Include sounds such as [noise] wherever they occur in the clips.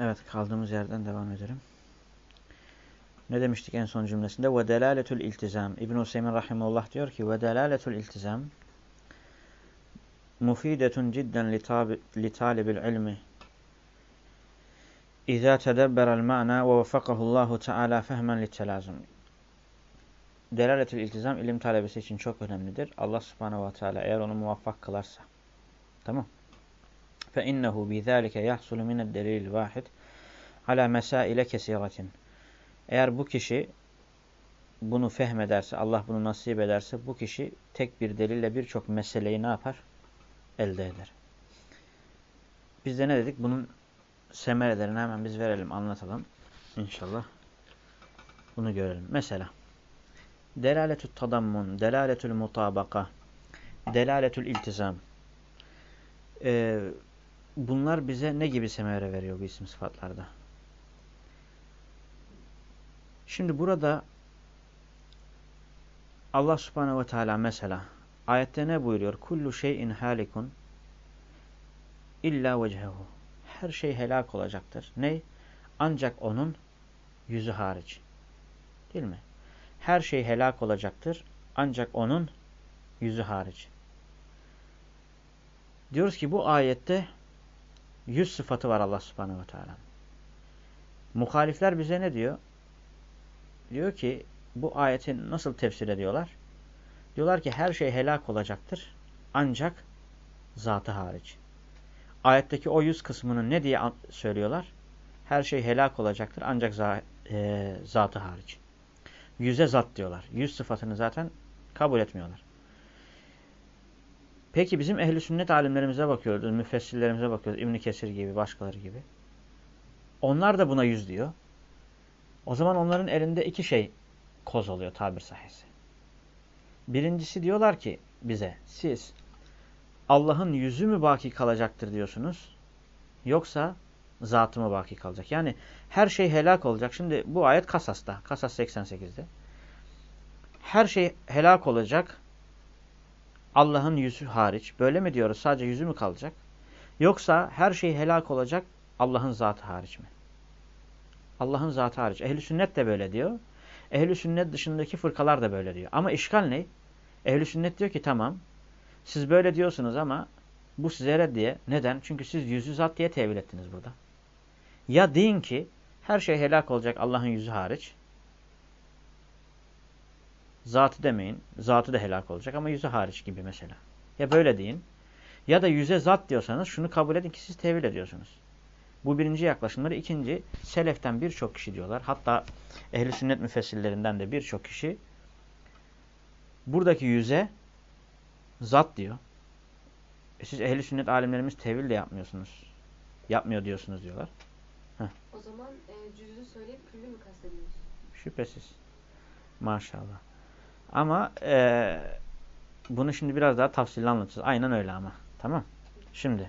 Evet kaldığımız yerden devam edelim. Ne demiştik en son cümlesinde? Ve delaletul iltizam. İbn-i Hüseyin Rahimullah diyor ki ve delaletul iltizam mufidetun cidden li talibil ilmi İzâ tedebberel ma'na ve veffakahullahu teâlâ fehmen littelâzum. Delaletül iltizam ilim talebesi için çok önemlidir. Allah subhanehu ve teala eğer onu muvaffak kılarsa. Tamam. فَاِنَّهُ بِذَٰلِكَ يَحْصُلُ مِنَ الدَّلِيلِ الْوَاحِدِ عَلَى مَسَائِلَ كَسِيرَةٍ Eğer bu kişi bunu fehmederse, Allah bunu nasip ederse bu kişi tek bir delille birçok meseleyi ne yapar? Elde eder. Biz de ne dedik? Bunun semerelerini hemen biz verelim, anlatalım. İnşallah. Bunu görelim. Mesela delaletü tadammun, delaletül mutabaka, delaletül iltizam. Ee, bunlar bize ne gibi semere veriyor bu isim sıfatlarda? Şimdi burada Allah subhanehu ve teala mesela ayette ne buyuruyor? Kullu şeyin halikun illa vecehu. Her şey helak olacaktır. Ne? Ancak onun yüzü hariç. Değil mi? Her şey helak olacaktır. Ancak onun yüzü hariç. Diyoruz ki bu ayette yüz sıfatı var Allah subhanehu ve teala. Muhalifler bize ne diyor? Diyor ki bu ayeti nasıl tefsir ediyorlar? Diyorlar ki her şey helak olacaktır. Ancak zatı hariç. Ayetteki o yüz kısmını ne diye söylüyorlar? Her şey helak olacaktır ancak za e, zatı hariç. Yüze zat diyorlar. Yüz sıfatını zaten kabul etmiyorlar. Peki bizim ehli sünnet alimlerimize bakıyoruz, müfessirlerimize bakıyoruz. İbn Kesir gibi, başkaları gibi. Onlar da buna yüz diyor. O zaman onların elinde iki şey koz oluyor tabir sahisi. Birincisi diyorlar ki bize siz Allah'ın yüzü mü baki kalacaktır diyorsunuz? Yoksa zatı mı baki kalacak? Yani her şey helak olacak. Şimdi bu ayet Kasas'ta. Kasas 88'de. Her şey helak olacak. Allah'ın yüzü hariç. Böyle mi diyoruz? Sadece yüzü mü kalacak? Yoksa her şey helak olacak. Allah'ın zatı hariç mi? Allah'ın zatı hariç. Ehli sünnet de böyle diyor. Ehli sünnet dışındaki fırkalar da böyle diyor. Ama işgal ne? Ehli sünnet diyor ki tamam. Siz böyle diyorsunuz ama bu size reddiye. Neden? Çünkü siz yüzü zat diye tevil ettiniz burada. Ya deyin ki her şey helak olacak Allah'ın yüzü hariç. Zatı demeyin. Zatı da helak olacak ama yüzü hariç gibi mesela. Ya böyle deyin. Ya da yüze zat diyorsanız şunu kabul edin ki siz tevil ediyorsunuz. Bu birinci yaklaşımları. ikinci seleften birçok kişi diyorlar. Hatta ehli sünnet müfessirlerinden de birçok kişi buradaki yüze zat diyor. E siz ehli sünnet alimlerimiz tevil de yapmıyorsunuz. Yapmıyor diyorsunuz diyorlar. Heh. O zaman e, cüzü söyleyip küllü mü kastediyorsun? Şüphesiz. Maşallah. Ama e, bunu şimdi biraz daha tafsilli anlatacağız. Aynen öyle ama. Tamam. Şimdi.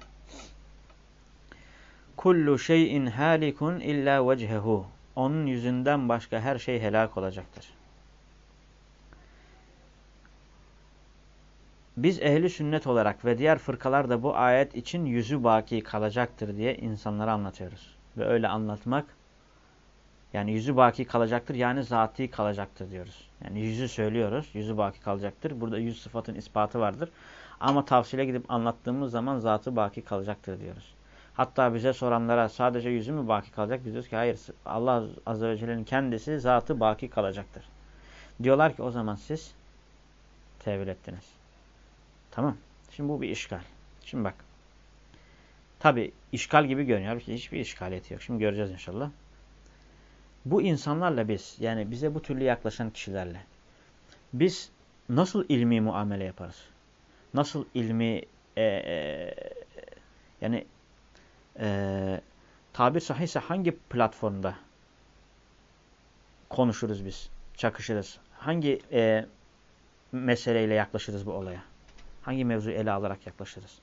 Kullu şeyin halikun illa vecehu. Onun yüzünden başka her şey helak olacaktır. Biz ehli sünnet olarak ve diğer fırkalar da bu ayet için yüzü baki kalacaktır diye insanlara anlatıyoruz. Ve öyle anlatmak yani yüzü baki kalacaktır yani zati kalacaktır diyoruz. Yani yüzü söylüyoruz. Yüzü baki kalacaktır. Burada yüz sıfatın ispatı vardır. Ama tavsile gidip anlattığımız zaman zatı baki kalacaktır diyoruz. Hatta bize soranlara sadece yüzü mü baki kalacak? Biz diyoruz ki hayır Allah Azze ve Celle'nin kendisi zatı baki kalacaktır. Diyorlar ki o zaman siz tevil ettiniz. Tamam. Şimdi bu bir işgal. Şimdi bak. Tabi işgal gibi görünüyor. Hiçbir işgaliyeti yok. Şimdi göreceğiz inşallah. Bu insanlarla biz yani bize bu türlü yaklaşan kişilerle biz nasıl ilmi muamele yaparız? Nasıl ilmi e, e, yani e, tabir sahihse hangi platformda konuşuruz biz, çakışırız? Hangi e, meseleyle yaklaşırız bu olaya? Hangi mevzu ele alarak yaklaşırız?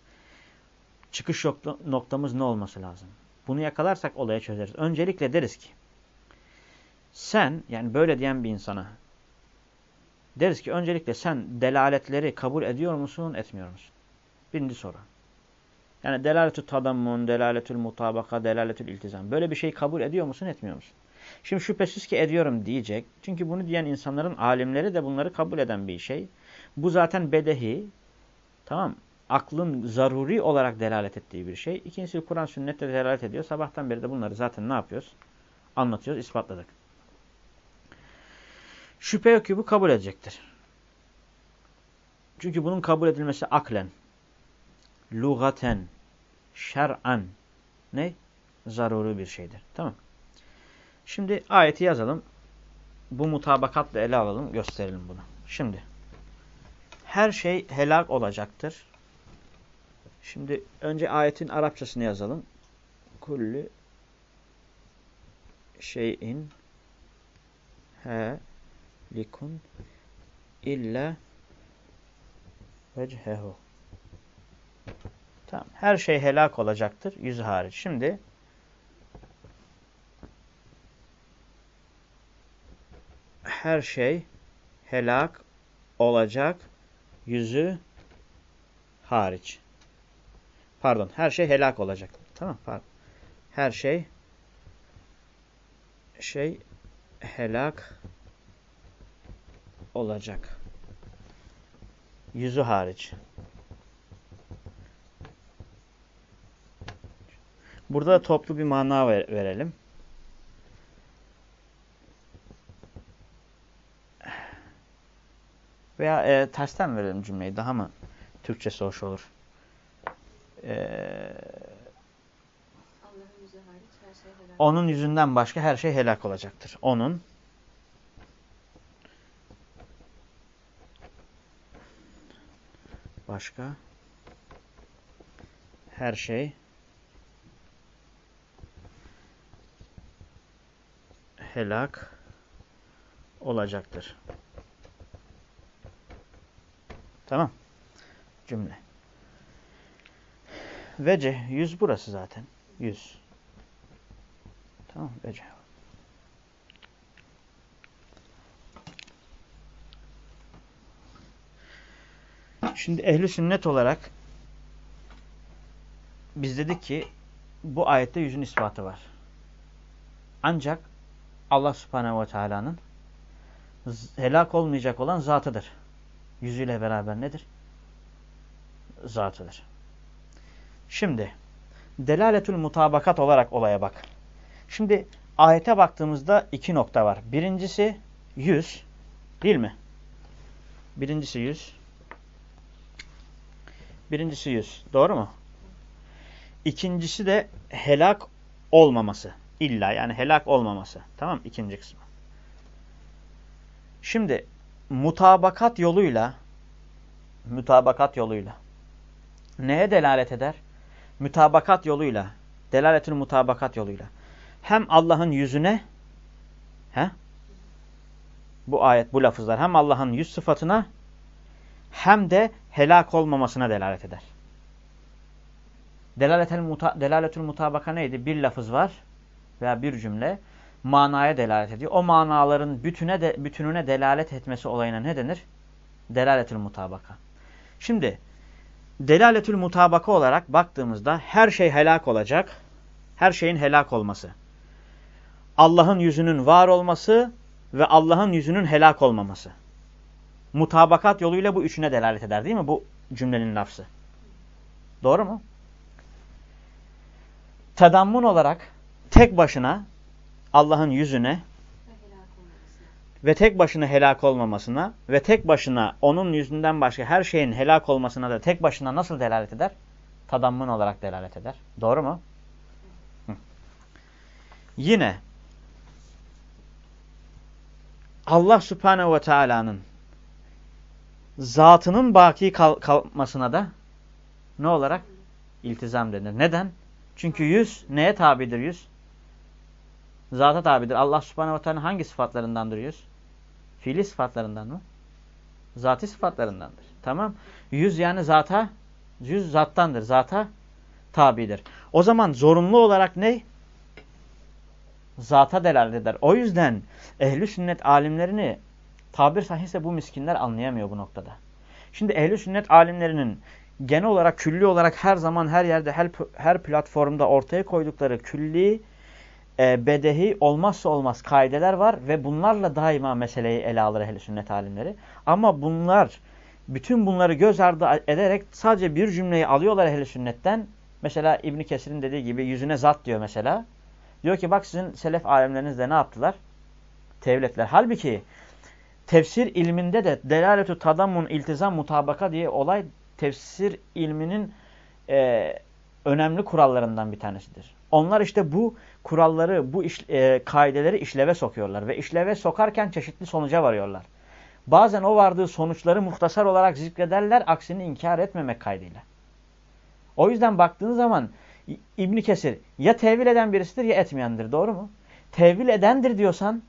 Çıkış noktamız ne olması lazım? Bunu yakalarsak olaya çözeriz. Öncelikle deriz ki sen yani böyle diyen bir insana deriz ki öncelikle sen delaletleri kabul ediyor musun etmiyor musun? Birinci soru. Yani delaletü tadammun, delaletül mutabaka, delaletül iltizam. Böyle bir şey kabul ediyor musun, etmiyor musun? Şimdi şüphesiz ki ediyorum diyecek. Çünkü bunu diyen insanların alimleri de bunları kabul eden bir şey. Bu zaten bedehi. Tamam Aklın zaruri olarak delalet ettiği bir şey. İkincisi Kur'an sünnette delalet ediyor. Sabahtan beri de bunları zaten ne yapıyoruz? Anlatıyoruz, ispatladık. Şüphe yok ki bu kabul edecektir. Çünkü bunun kabul edilmesi aklen, lugaten, şer'an ne? Zaruri bir şeydir. Tamam. Şimdi ayeti yazalım. Bu mutabakatla ele alalım, gösterelim bunu. Şimdi her şey helak olacaktır. Şimdi önce ayetin Arapçasını yazalım. Kulli şeyin he likun illa vecehehu. Tamam. Her şey helak olacaktır. Yüzü hariç. Şimdi her şey helak olacak. Yüzü hariç. Pardon. Her şey helak olacak. Tamam pardon. Her şey şey helak olacak. Yüzü hariç. Burada da toplu bir mana ver verelim. Veya e, tersten verelim cümleyi. Daha mı Türkçesi hoş olur? Ee, onun yüzünden başka her şey helak olacaktır. Onun başka her şey helak olacaktır. Tamam. Cümle. Vece yüz burası zaten. Yüz. Tamam vece. Şimdi ehli sünnet olarak biz dedik ki bu ayette yüzün ispatı var. Ancak Allah subhanehu ve teala'nın helak olmayacak olan zatıdır. Yüzüyle beraber nedir? Zatıdır. Şimdi delaletül mutabakat olarak olaya bak. Şimdi ayete baktığımızda iki nokta var. Birincisi yüz değil mi? Birincisi yüz. Birincisi yüz. Doğru mu? İkincisi de helak olmaması. İlla yani helak olmaması. Tamam İkinci kısmı. Şimdi mutabakat yoluyla mutabakat yoluyla neye delalet eder? mütabakat yoluyla, delaletül mutabakat yoluyla hem Allah'ın yüzüne he? bu ayet, bu lafızlar hem Allah'ın yüz sıfatına hem de helak olmamasına delalet eder. Delaletül, muta, delaletül mutabaka neydi? Bir lafız var veya bir cümle manaya delalet ediyor. O manaların bütüne de, bütününe delalet etmesi olayına ne denir? Delaletül mutabaka. Şimdi delaletül mutabaka olarak baktığımızda her şey helak olacak. Her şeyin helak olması. Allah'ın yüzünün var olması ve Allah'ın yüzünün helak olmaması. Mutabakat yoluyla bu üçüne delalet eder değil mi bu cümlenin lafzı? Doğru mu? Tadammun olarak tek başına Allah'ın yüzüne ve tek başına helak olmamasına ve tek başına onun yüzünden başka her şeyin helak olmasına da tek başına nasıl delalet eder? Tadammun olarak delalet eder. Doğru mu? Hı. Yine Allah Subhanahu ve Taala'nın zatının baki kal kalmasına da ne olarak? İltizam denir. Neden? Çünkü yüz neye tabidir yüz? Zata tabidir. Allah Subhanahu ve Teala hangi sıfatlarındandır yüz? Fiili sıfatlarından mı? Zati sıfatlarındandır. Tamam. Yüz yani zata, yüz zattandır. Zata tabidir. O zaman zorunlu olarak ne? Zata delalet eder. O yüzden ehli sünnet alimlerini tabir sahihse bu miskinler anlayamıyor bu noktada. Şimdi ehli sünnet alimlerinin genel olarak külli olarak her zaman her yerde her, her platformda ortaya koydukları külli e, bedehi olmazsa olmaz kaideler var ve bunlarla daima meseleyi ele alır ehl sünnet alimleri. Ama bunlar bütün bunları göz ardı ederek sadece bir cümleyi alıyorlar ehl sünnetten. Mesela İbn Kesir'in dediği gibi yüzüne zat diyor mesela. Diyor ki bak sizin selef alemleriniz de ne yaptılar? Tevil ettiler. Halbuki tefsir ilminde de delaletu tadammun iltizam mutabaka diye olay tefsir ilminin e, önemli kurallarından bir tanesidir. Onlar işte bu kuralları, bu iş, e, kaideleri işleve sokuyorlar ve işleve sokarken çeşitli sonuca varıyorlar. Bazen o vardığı sonuçları muhtasar olarak zikrederler, aksini inkar etmemek kaydıyla. O yüzden baktığın zaman İbn Kesir ya tevil eden birisidir ya etmeyendir. Doğru mu? Tevil edendir diyorsan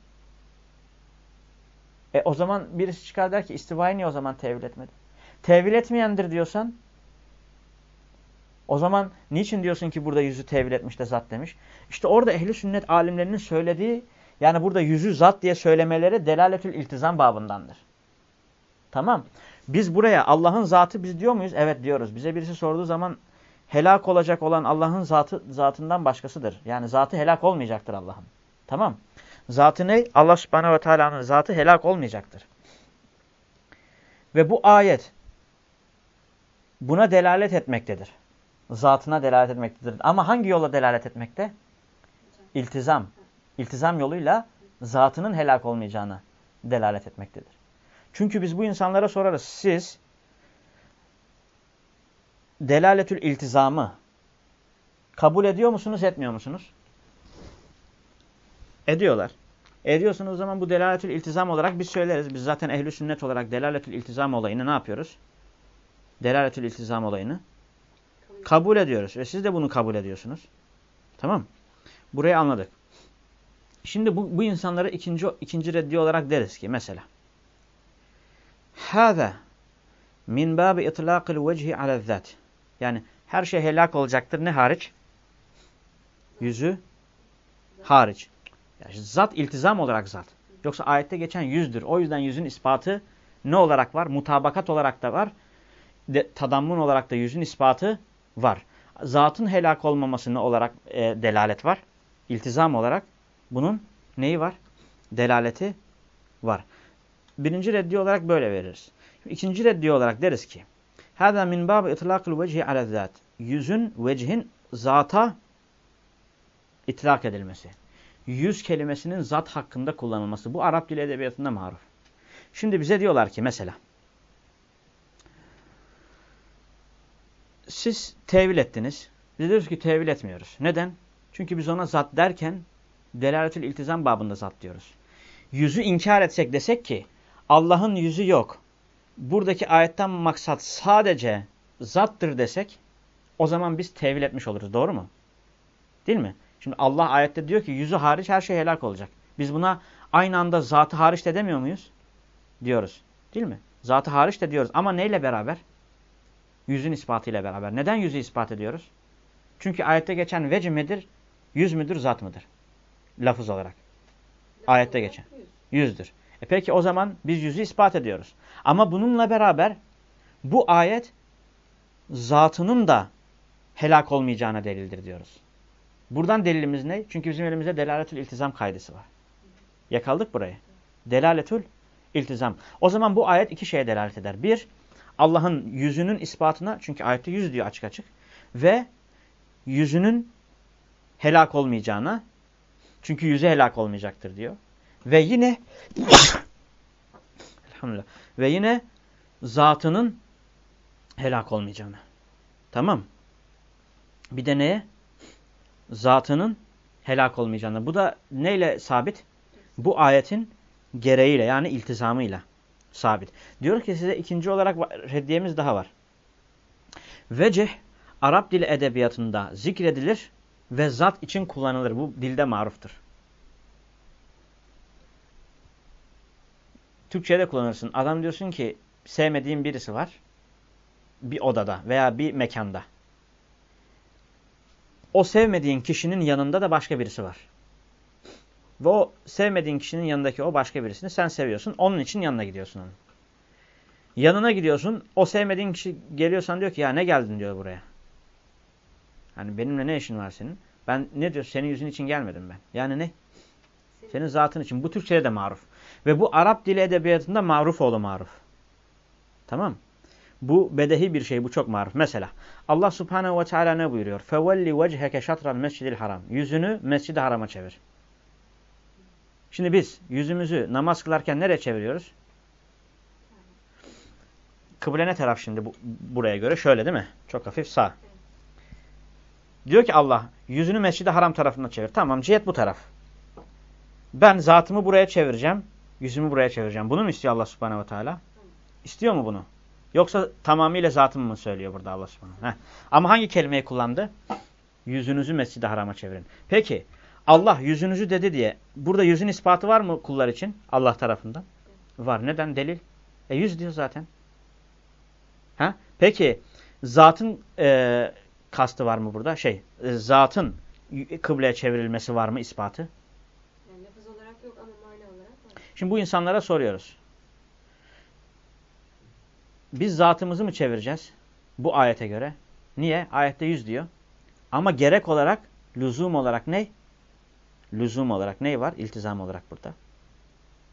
e o zaman birisi çıkar der ki istivayı niye o zaman tevil etmedi? Tevil etmeyendir diyorsan o zaman niçin diyorsun ki burada yüzü tevil etmiş de zat demiş? İşte orada ehli sünnet alimlerinin söylediği yani burada yüzü zat diye söylemeleri delaletül iltizam babındandır. Tamam. Biz buraya Allah'ın zatı biz diyor muyuz? Evet diyoruz. Bize birisi sorduğu zaman helak olacak olan Allah'ın zatı zatından başkasıdır. Yani zatı helak olmayacaktır Allah'ın. Tamam. Zatı ne? Allah subhanehu ve teala'nın zatı helak olmayacaktır. Ve bu ayet buna delalet etmektedir. Zatına delalet etmektedir. Ama hangi yola delalet etmekte? İltizam. İltizam yoluyla zatının helak olmayacağına delalet etmektedir. Çünkü biz bu insanlara sorarız. Siz delaletül iltizamı kabul ediyor musunuz, etmiyor musunuz? Ediyorlar. Ediyorsunuz o zaman bu delaletül iltizam olarak biz söyleriz. Biz zaten ehli sünnet olarak delaletül iltizam olayını ne yapıyoruz? Delaletül iltizam olayını kabul, ediyoruz. Ve siz de bunu kabul ediyorsunuz. Tamam Burayı anladık. Şimdi bu, bu insanlara ikinci, ikinci reddi olarak deriz ki mesela Hâze min bâbi itlâkil vecihi alezzat. Yani her şey helak olacaktır. Ne hariç? Yüzü hariç. Yani zat iltizam olarak zat. Yoksa ayette geçen yüzdür. O yüzden yüzün ispatı ne olarak var? Mutabakat olarak da var. De, tadammun olarak da yüzün ispatı var. Zatın helak olmaması ne olarak e, delalet var? İltizam olarak bunun neyi var? Delaleti var. Birinci reddi olarak böyle veririz. İkinci reddi olarak deriz ki Hâzâ min bâbi itlâkıl vecihi alezzât. Yüzün, vecihin zata itlak edilmesi. Yüz kelimesinin zat hakkında kullanılması. Bu Arap dili edebiyatında maruf. Şimdi bize diyorlar ki mesela siz tevil ettiniz. Biz diyoruz ki tevil etmiyoruz. Neden? Çünkü biz ona zat derken delaletül iltizam babında zat diyoruz. Yüzü inkar etsek desek ki Allah'ın yüzü yok. Buradaki ayetten maksat sadece zattır desek o zaman biz tevil etmiş oluruz. Doğru mu? Değil mi? Şimdi Allah ayette diyor ki yüzü hariç her şey helak olacak. Biz buna aynı anda zatı hariç de demiyor muyuz? Diyoruz. Değil mi? Zatı hariç de diyoruz. Ama neyle beraber? Yüzün ispatıyla beraber. Neden yüzü ispat ediyoruz? Çünkü ayette geçen veci midir? Yüz müdür, zat mıdır? Lafız olarak. Ayette geçen. Yüzdür. E peki o zaman biz yüzü ispat ediyoruz. Ama bununla beraber bu ayet zatının da helak olmayacağına delildir diyoruz. Buradan delilimiz ne? Çünkü bizim elimizde delaletül iltizam kaydısı var. Yakaldık burayı. Delaletül iltizam. O zaman bu ayet iki şeye delalet eder. Bir, Allah'ın yüzünün ispatına, çünkü ayette yüz diyor açık açık. Ve yüzünün helak olmayacağına, çünkü yüzü helak olmayacaktır diyor. Ve yine [coughs] elhamdülillah. Ve yine zatının helak olmayacağını. Tamam. Bir de neye? Zatının helak olmayacağını. Bu da neyle sabit? Bu ayetin gereğiyle yani iltizamıyla sabit. Diyor ki size ikinci olarak reddiyemiz daha var. Vecih Arap dili edebiyatında zikredilir ve zat için kullanılır. Bu dilde maruftur. Türkçe'de kullanırsın. Adam diyorsun ki sevmediğin birisi var. Bir odada veya bir mekanda. O sevmediğin kişinin yanında da başka birisi var. Ve o sevmediğin kişinin yanındaki o başka birisini sen seviyorsun. Onun için yanına gidiyorsun onun. Yanına gidiyorsun. O sevmediğin kişi geliyorsan diyor ki ya ne geldin diyor buraya. Hani benimle ne işin var senin? Ben ne diyor? Senin yüzün için gelmedim ben. Yani ne? Senin zatın için. Bu Türkçe'de de maruf. Ve bu Arap dili edebiyatında maruf oğlu maruf. Tamam Bu bedehi bir şey. Bu çok maruf. Mesela Allah subhanehu ve teala ne buyuruyor? فَوَلِّ وَجْهَكَ شَطْرَ الْمَسْجِدِ الْحَرَامِ Yüzünü mescid harama çevir. Şimdi biz yüzümüzü namaz kılarken nereye çeviriyoruz? Kıble ne taraf şimdi bu, buraya göre? Şöyle değil mi? Çok hafif sağ. Diyor ki Allah yüzünü mescid haram tarafına çevir. Tamam cihet bu taraf. Ben zatımı buraya çevireceğim. Yüzümü buraya çevireceğim. Bunu mu istiyor Allah subhanehu ve teala? İstiyor mu bunu? Yoksa tamamıyla zatımı mı söylüyor burada Allah subhanehu Heh. Ama hangi kelimeyi kullandı? Yüzünüzü mescid harama çevirin. Peki Allah yüzünüzü dedi diye burada yüzün ispatı var mı kullar için Allah tarafından? Var. Neden? Delil. E yüz diyor zaten. Ha? Peki zatın e, kastı var mı burada? Şey, e, zatın kıbleye çevrilmesi var mı ispatı? Yani lafız olarak yok ama mana olarak var. Şimdi bu insanlara soruyoruz. Biz zatımızı mı çevireceğiz? Bu ayete göre. Niye? Ayette yüz diyor. Ama gerek olarak, lüzum olarak ne? Lüzum olarak ne var? İltizam olarak burada.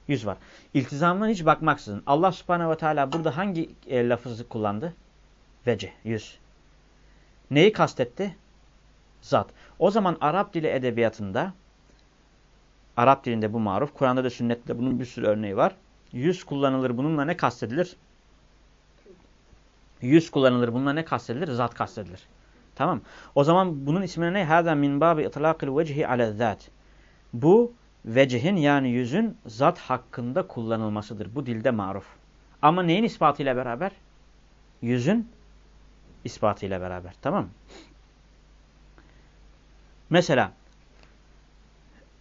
Yüz var. İltizamdan hiç bakmaksızın. Allah subhanehu ve teala burada hangi e, lafızı kullandı? Vece, yüz. Neyi kastetti? Zat. O zaman Arap dili edebiyatında, Arap dilinde bu maruf, Kur'an'da da sünnette bunun bir sürü örneği var. Yüz kullanılır. Bununla ne kastedilir? Yüz kullanılır. Bununla ne kastedilir? Zat kastedilir. Tamam. O zaman bunun ismine ne? Hâzâ min bâbi itlâkil vecihi alel Bu vecihin yani yüzün zat hakkında kullanılmasıdır. Bu dilde maruf. Ama neyin ispatıyla beraber? Yüzün ispatıyla beraber. Tamam Mesela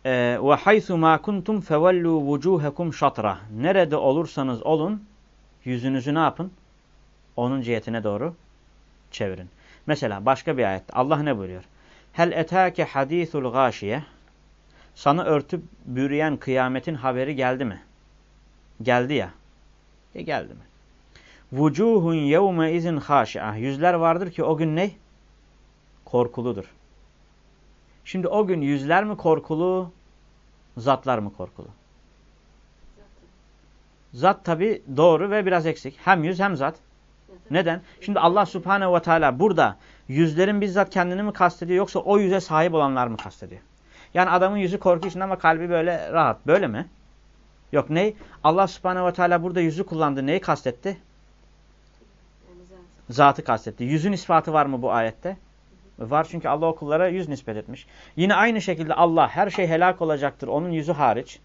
ve haythu ma kuntum fevellu vucuhakum şatra. Nerede olursanız olun yüzünüzü ne yapın? Onun cihetine doğru çevirin. Mesela başka bir ayette Allah ne buyuruyor? Hel etake hadisul gâşiye sana örtüp bürüyen kıyametin haberi geldi mi? Geldi ya. E geldi mi? Vucuhun yevme izin haşi'ah. Yüzler vardır ki o gün ne? Korkuludur. Şimdi o gün yüzler mi korkulu, zatlar mı korkulu? Zat tabi doğru ve biraz eksik. Hem yüz hem zat. Neden? Şimdi Allah subhanehu ve teala burada yüzlerin bizzat kendini mi kastediyor yoksa o yüze sahip olanlar mı kastediyor? Yani adamın yüzü korku için ama kalbi böyle rahat. Böyle mi? Yok ne? Allah subhanehu ve teala burada yüzü kullandı. Neyi kastetti? Zatı kastetti. Yüzün ispatı var mı bu ayette? Var çünkü Allah okullara yüz nispet etmiş. Yine aynı şekilde Allah her şey helak olacaktır. Onun yüzü hariç.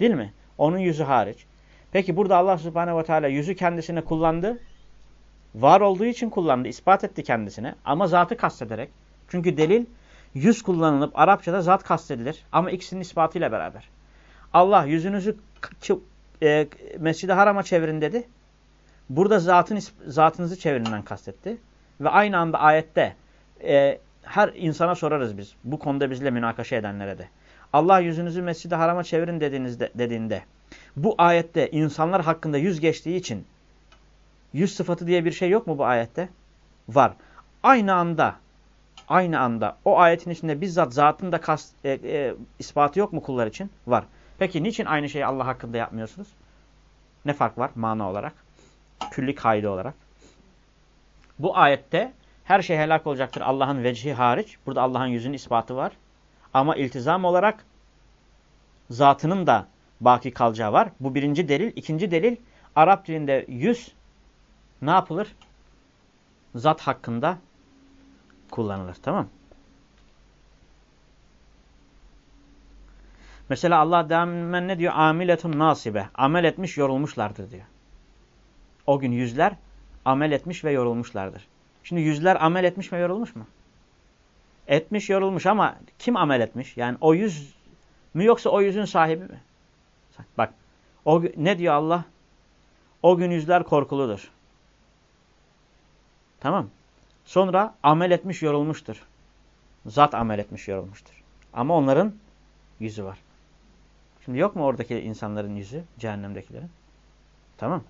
Değil mi? Onun yüzü hariç. Peki burada Allah subhanehu ve teala yüzü kendisine kullandı. Var olduğu için kullandı. ispat etti kendisine. Ama zatı kastederek. Çünkü delil yüz kullanılıp Arapçada zat kastedilir. Ama ikisinin ispatıyla beraber. Allah yüzünüzü e, Mescid-i Haram'a çevirin dedi. Burada zatın zatınızı çevirinden kastetti. Ve aynı anda ayette e, her insana sorarız biz. Bu konuda bizle münakaşa edenlere de. Allah yüzünüzü Mescid-i Haram'a çevirin dediğinizde, dediğinde bu ayette insanlar hakkında yüz geçtiği için yüz sıfatı diye bir şey yok mu bu ayette? Var. Aynı anda aynı anda o ayetin içinde bizzat zatın da kas, e, e, ispatı yok mu kullar için? Var. Peki niçin aynı şeyi Allah hakkında yapmıyorsunuz? Ne fark var mana olarak? Külli kaydı olarak. Bu ayette her şey helak olacaktır Allah'ın vecihi hariç. Burada Allah'ın yüzünün ispatı var. Ama iltizam olarak zatının da baki kalacağı var. Bu birinci delil. İkinci delil Arap dilinde yüz ne yapılır? Zat hakkında kullanılır. Tamam Mesela Allah demen ne diyor? Amiletun nasibe. Amel etmiş, yorulmuşlardır diyor. O gün yüzler amel etmiş ve yorulmuşlardır. Şimdi yüzler amel etmiş ve yorulmuş mu? Etmiş, yorulmuş ama kim amel etmiş? Yani o yüz mü yoksa o yüzün sahibi mi? Bak, o ne diyor Allah? O gün yüzler korkuludur. Tamam. Sonra amel etmiş, yorulmuştur. Zat amel etmiş, yorulmuştur. Ama onların yüzü var. Şimdi yok mu oradaki insanların yüzü? Cehennemdekilerin. Tamam.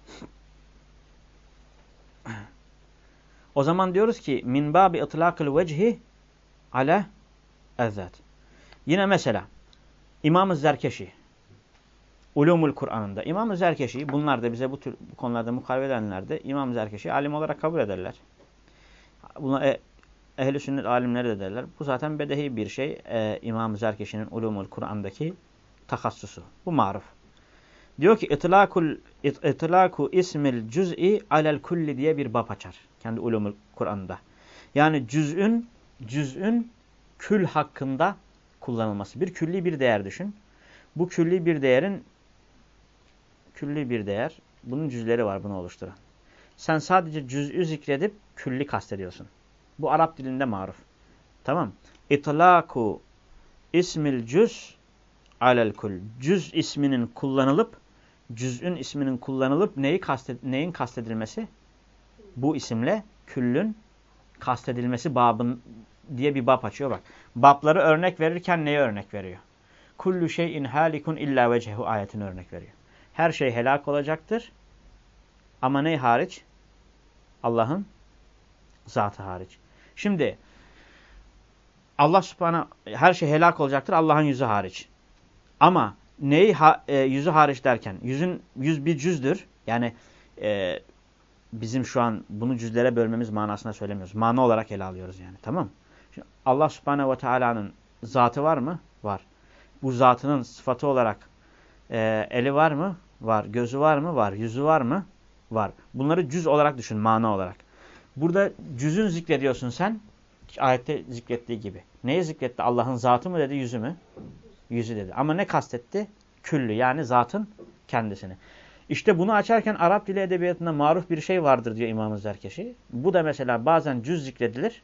O zaman diyoruz ki min babi itlaqil vecihi ala ezzat. Yine mesela İmam-ı Zerkeşi Ulumul Kur'an'ında İmam-ı Zerkeşi bunlar da bize bu tür bu konularda mukarebe edenler de İmam-ı Zerkeşi alim olarak kabul ederler. Buna e, ehli sünnet alimleri de derler. Bu zaten bedehi bir şey. E, İmam-ı Zerkeşi'nin Ulumul Kur'an'daki takassusu. Bu maruf. Diyor ki itlakul itlaku ismil cüz'i alel kulli diye bir bab açar. Kendi ulumul Kur'an'da. Yani cüz'ün cüz'ün kül hakkında kullanılması. Bir külli bir değer düşün. Bu külli bir değerin külli bir değer. Bunun cüzleri var bunu oluşturan. Sen sadece cüz'ü zikredip külli kastediyorsun. Bu Arap dilinde maruf. Tamam. İtlaku ismil cüz alel kul. Cüz isminin kullanılıp cüz'ün isminin kullanılıp neyi kastet, neyin kastedilmesi? Bu isimle küllün kastedilmesi babın diye bir bab açıyor bak. Babları örnek verirken neye örnek veriyor? Kullu şeyin halikun illa vecehu ayetini örnek veriyor. Her şey helak olacaktır. Ama ne hariç? Allah'ın zatı hariç. Şimdi Allah subhanahu her şey helak olacaktır Allah'ın yüzü hariç. Ama neyi ha, e, yüzü hariç derken yüzün yüz bir cüzdür. Yani e, bizim şu an bunu cüzlere bölmemiz manasına söylemiyoruz. Mana olarak ele alıyoruz yani. Tamam Şimdi Allah subhanehu ve teala'nın zatı var mı? Var. Bu zatının sıfatı olarak e, eli var mı? Var. Gözü var mı? Var. Yüzü var mı? Var. Bunları cüz olarak düşün. Mana olarak. Burada cüzün zikrediyorsun sen. Ayette zikrettiği gibi. Neyi zikretti? Allah'ın zatı mı dedi, yüzü mü? Yüzü dedi. Ama ne kastetti? Küllü yani zatın kendisini. İşte bunu açarken Arap dili edebiyatında maruf bir şey vardır diyor İmam-ı Zerkeşi. Bu da mesela bazen cüz zikredilir,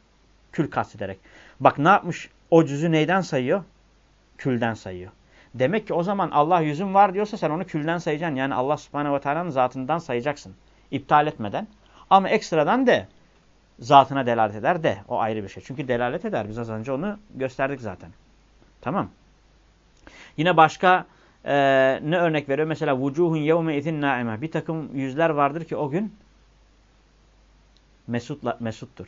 kül kastederek. Bak ne yapmış? O cüzü neyden sayıyor? Külden sayıyor. Demek ki o zaman Allah yüzün var diyorsa sen onu külden sayacaksın. Yani Allah subhanehu ve teala'nın zatından sayacaksın. İptal etmeden. Ama ekstradan de zatına delalet eder de. O ayrı bir şey. Çünkü delalet eder. Biz az önce onu gösterdik zaten. Tamam. Yine başka e, ne örnek veriyor? Mesela vucuhun yevme izin naime. Bir takım yüzler vardır ki o gün mesutla, mesuttur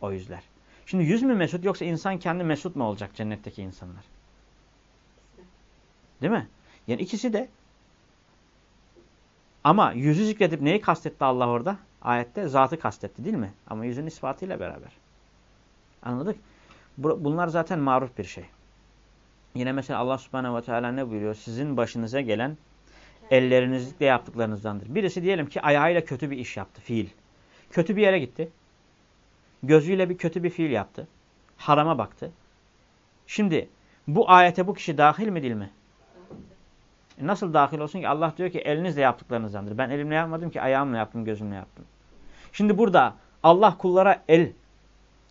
o yüzler. Şimdi yüz mü mesut yoksa insan kendi mesut mu olacak cennetteki insanlar? Değil mi? Yani ikisi de. Ama yüzü zikredip neyi kastetti Allah orada? Ayette zatı kastetti değil mi? Ama yüzün ispatıyla beraber. Anladık? Bunlar zaten maruf bir şey. Yine mesela Allah subhanehu ve teala ne buyuruyor? Sizin başınıza gelen ellerinizle yaptıklarınızdandır. Birisi diyelim ki ayağıyla kötü bir iş yaptı, fiil. Kötü bir yere gitti. Gözüyle bir kötü bir fiil yaptı. Harama baktı. Şimdi bu ayete bu kişi dahil mi değil mi? E nasıl dahil olsun ki? Allah diyor ki elinizle yaptıklarınızdandır. Ben elimle yapmadım ki ayağımla yaptım, gözümle yaptım. Şimdi burada Allah kullara el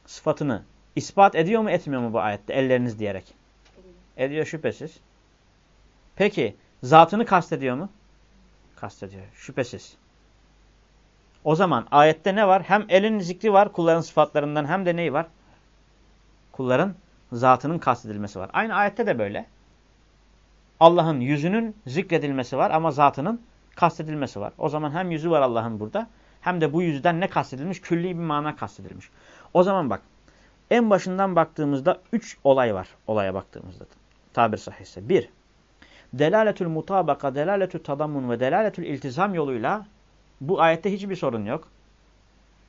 sıfatını ispat ediyor mu etmiyor mu bu ayette? Elleriniz diyerek. Ediyor şüphesiz. Peki zatını kastediyor mu? Kastediyor. Şüphesiz. O zaman ayette ne var? Hem elin zikri var kulların sıfatlarından hem de neyi var? Kulların zatının kastedilmesi var. Aynı ayette de böyle. Allah'ın yüzünün zikredilmesi var ama zatının kastedilmesi var. O zaman hem yüzü var Allah'ın burada hem de bu yüzden ne kastedilmiş? Külli bir mana kastedilmiş. O zaman bak en başından baktığımızda üç olay var olaya baktığımızda tabir sahihse. Bir, delaletül mutabaka, delaletül tadammun ve delaletül iltizam yoluyla bu ayette hiçbir sorun yok.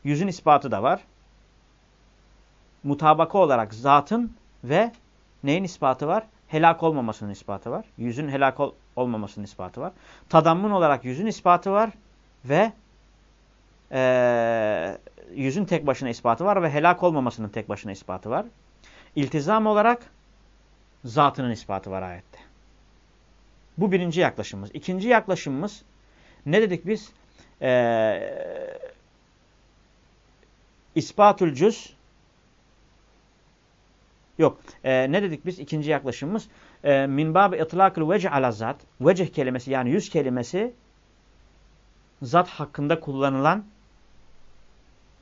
Yüzün ispatı da var. Mutabaka olarak zatın ve neyin ispatı var? Helak olmamasının ispatı var. Yüzün helak ol olmamasının ispatı var. Tadammun olarak yüzün ispatı var ve e, yüzün tek başına ispatı var ve helak olmamasının tek başına ispatı var. İltizam olarak zatının ispatı var ayette. Bu birinci yaklaşımımız. İkinci yaklaşımımız ne dedik biz? Ee, İspatul cüz Yok. E, ne dedik biz? İkinci yaklaşımımız. E, min bab itlakul vece ala zat. Veceh kelimesi yani yüz kelimesi zat hakkında kullanılan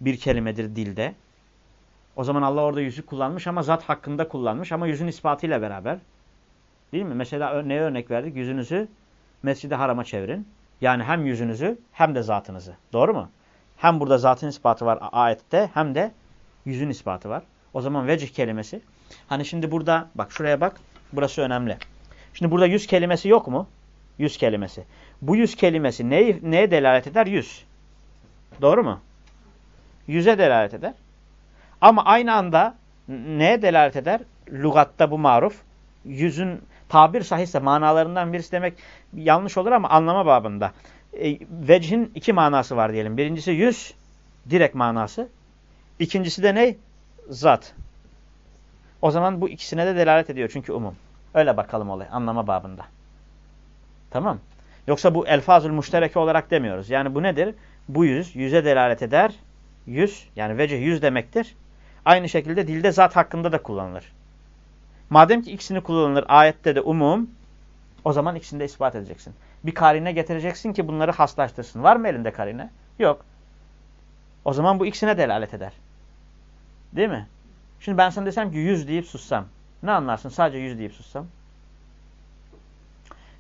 bir kelimedir dilde. O zaman Allah orada yüzü kullanmış ama zat hakkında kullanmış ama yüzün ispatıyla beraber. Değil mi? Mesela neye örnek verdik? Yüzünüzü mescidi harama çevirin. Yani hem yüzünüzü hem de zatınızı. Doğru mu? Hem burada zatın ispatı var ayette hem de yüzün ispatı var. O zaman vecih kelimesi. Hani şimdi burada bak şuraya bak. Burası önemli. Şimdi burada yüz kelimesi yok mu? Yüz kelimesi. Bu yüz kelimesi neye, neye delalet eder? Yüz. Doğru mu? Yüze delalet eder. Ama aynı anda neye delalet eder? Lugatta bu maruf. Yüzün tabir sahihse manalarından birisi demek yanlış olur ama anlama babında. E, vechin iki manası var diyelim. Birincisi yüz, direkt manası. İkincisi de ne? Zat. O zaman bu ikisine de delalet ediyor çünkü umum. Öyle bakalım olay anlama babında. Tamam. Yoksa bu elfazül müştereke olarak demiyoruz. Yani bu nedir? Bu yüz, yüze delalet eder. Yüz, yani vecih yüz demektir. Aynı şekilde dilde zat hakkında da kullanılır. Madem ki ikisini kullanılır ayette de umum, o zaman ikisini de ispat edeceksin. Bir karine getireceksin ki bunları haslaştırsın. Var mı elinde karine? Yok. O zaman bu ikisine delalet eder. Değil mi? Şimdi ben sana desem ki yüz deyip sussam. Ne anlarsın? Sadece yüz deyip sussam.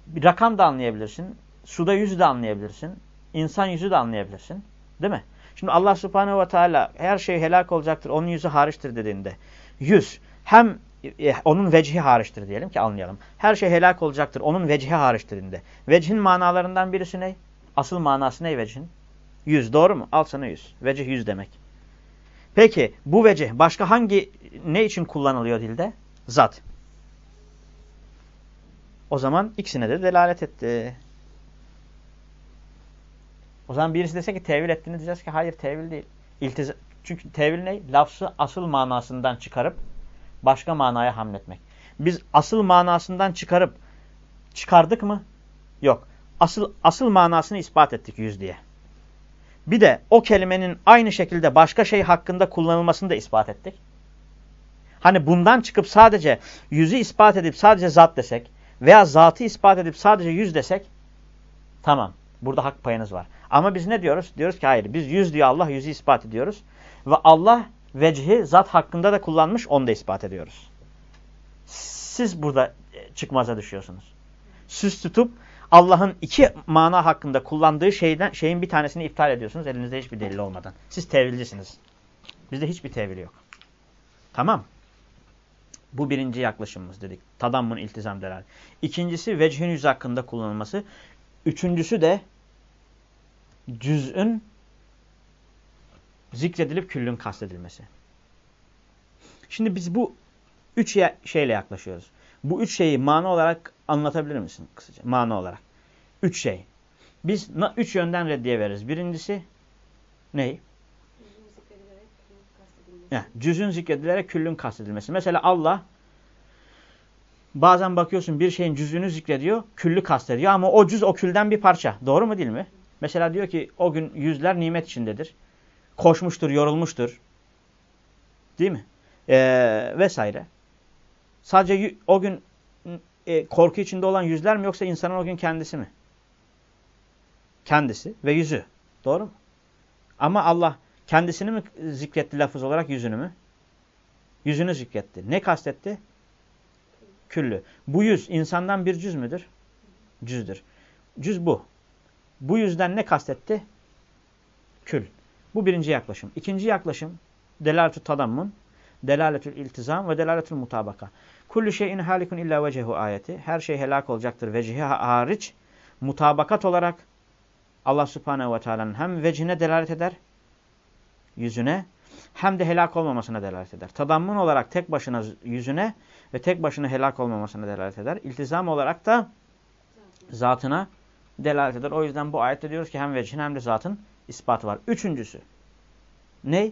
Bir rakam da anlayabilirsin. Suda yüzü de anlayabilirsin. İnsan yüzü de anlayabilirsin. Değil mi? Şimdi Allah subhanehu ve teala her şey helak olacaktır. Onun yüzü hariçtir dediğinde. Yüz hem e, onun vecihi hariçtir diyelim ki anlayalım. Her şey helak olacaktır. Onun vecihi hariçtir dediğinde. Vecihin manalarından birisi ne? Asıl manası ne vecihin? Yüz. Doğru mu? Al sana yüz. Vecih yüz demek. Peki bu vecih başka hangi ne için kullanılıyor dilde? Zat. O zaman ikisine de delalet etti. O zaman birisi dese ki tevil ettiğini diyeceğiz ki hayır tevil değil. İltiza Çünkü tevil ne? Lafzı asıl manasından çıkarıp başka manaya hamletmek. Biz asıl manasından çıkarıp çıkardık mı? Yok. Asıl asıl manasını ispat ettik yüz diye. Bir de o kelimenin aynı şekilde başka şey hakkında kullanılmasını da ispat ettik. Hani bundan çıkıp sadece yüzü ispat edip sadece zat desek veya zatı ispat edip sadece yüz desek tamam. Burada hak payınız var. Ama biz ne diyoruz? Diyoruz ki hayır biz yüz diyor Allah yüzü ispat ediyoruz. Ve Allah vecihi zat hakkında da kullanmış onu da ispat ediyoruz. Siz burada e, çıkmaza düşüyorsunuz. Süs tutup Allah'ın iki mana hakkında kullandığı şeyden şeyin bir tanesini iptal ediyorsunuz elinizde hiçbir delil olmadan. Siz tevilcisiniz. Bizde hiçbir tevil yok. Tamam. Bu birinci yaklaşımımız dedik. Tadammun iltizam delal. İkincisi vecihin yüz hakkında kullanılması. Üçüncüsü de cüz'ün zikredilip küllün kastedilmesi. Şimdi biz bu üç şeyle yaklaşıyoruz. Bu üç şeyi mana olarak anlatabilir misin kısaca? Mana olarak. Üç şey. Biz üç yönden reddiye veririz. Birincisi ney? Cüzün zikredilerek küllün kastedilmesi. Mesela Allah bazen bakıyorsun bir şeyin cüzünü zikrediyor, küllü kastediyor ama o cüz o külden bir parça. Doğru mu değil mi? Mesela diyor ki o gün yüzler nimet içindedir. Koşmuştur, yorulmuştur. Değil mi? Ee, vesaire. Sadece o gün e, korku içinde olan yüzler mi yoksa insanın o gün kendisi mi? Kendisi ve yüzü. Doğru mu? Ama Allah kendisini mi zikretti lafız olarak yüzünü mü? Yüzünü zikretti. Ne kastetti? Küllü. Bu yüz insandan bir cüz müdür? Cüzdür. Cüz bu. Bu yüzden ne kastetti? Kül. Bu birinci yaklaşım. İkinci yaklaşım delaletü tadammun, delaletül iltizam ve delaletül mutabaka. Kullu şeyin halikun illa vecehu ayeti. Her şey helak olacaktır vecihi hariç. Mutabakat olarak Allah subhanehu ve teala'nın hem vecihine delalet eder, yüzüne, hem de helak olmamasına delalet eder. Tadammun olarak tek başına yüzüne ve tek başına helak olmamasına delalet eder. İltizam olarak da zatına delalet eder. O yüzden bu ayette diyoruz ki hem vecihin hem de zatın ispatı var. Üçüncüsü. Ne?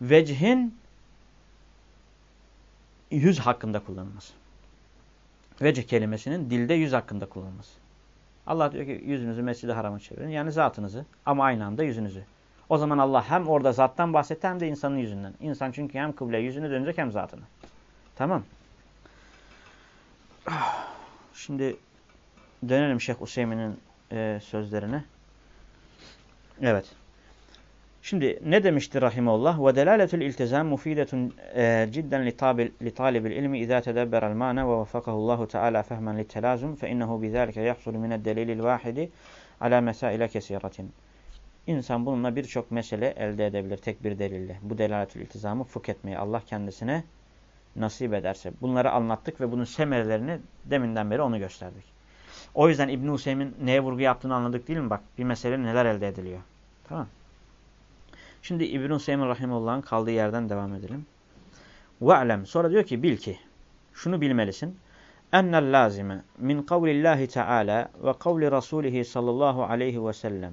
Vecihin yüz hakkında kullanılması. Vecih kelimesinin dilde yüz hakkında kullanılması. Allah diyor ki yüzünüzü mescid-i harama çevirin. Yani zatınızı ama aynı anda yüzünüzü. O zaman Allah hem orada zattan bahsetti hem de insanın yüzünden. İnsan çünkü hem kıble yüzünü dönecek hem zatını. Tamam. Şimdi dönelim Şeyh Useymin'in e, sözlerine. Evet. Şimdi ne demişti rahimullah? Ve delaletul iltizam mufidetun e, cidden li talibil ilmi izâ tedebberel mâne ve veffakahullahu teâlâ fehmen li telazum fe innehu bizâlike yahsul mined delilil vâhidi alâ mesâile kesiratin. İnsan bununla birçok mesele elde edebilir tek bir delille. Bu delaletül iltizamı fıkh etmeyi Allah kendisine nasip ederse. Bunları anlattık ve bunun semerelerini deminden beri onu gösterdik. O yüzden İbn Hüseyin neye vurgu yaptığını anladık değil mi? Bak bir mesele neler elde ediliyor. Tamam. Şimdi İbn Hüseyin rahimullah'ın kaldığı yerden devam edelim. Ve'lem sonra diyor ki bil ki şunu bilmelisin. Ennel lazime min kavlillahi teala ve kavli rasulihi sallallahu aleyhi ve sellem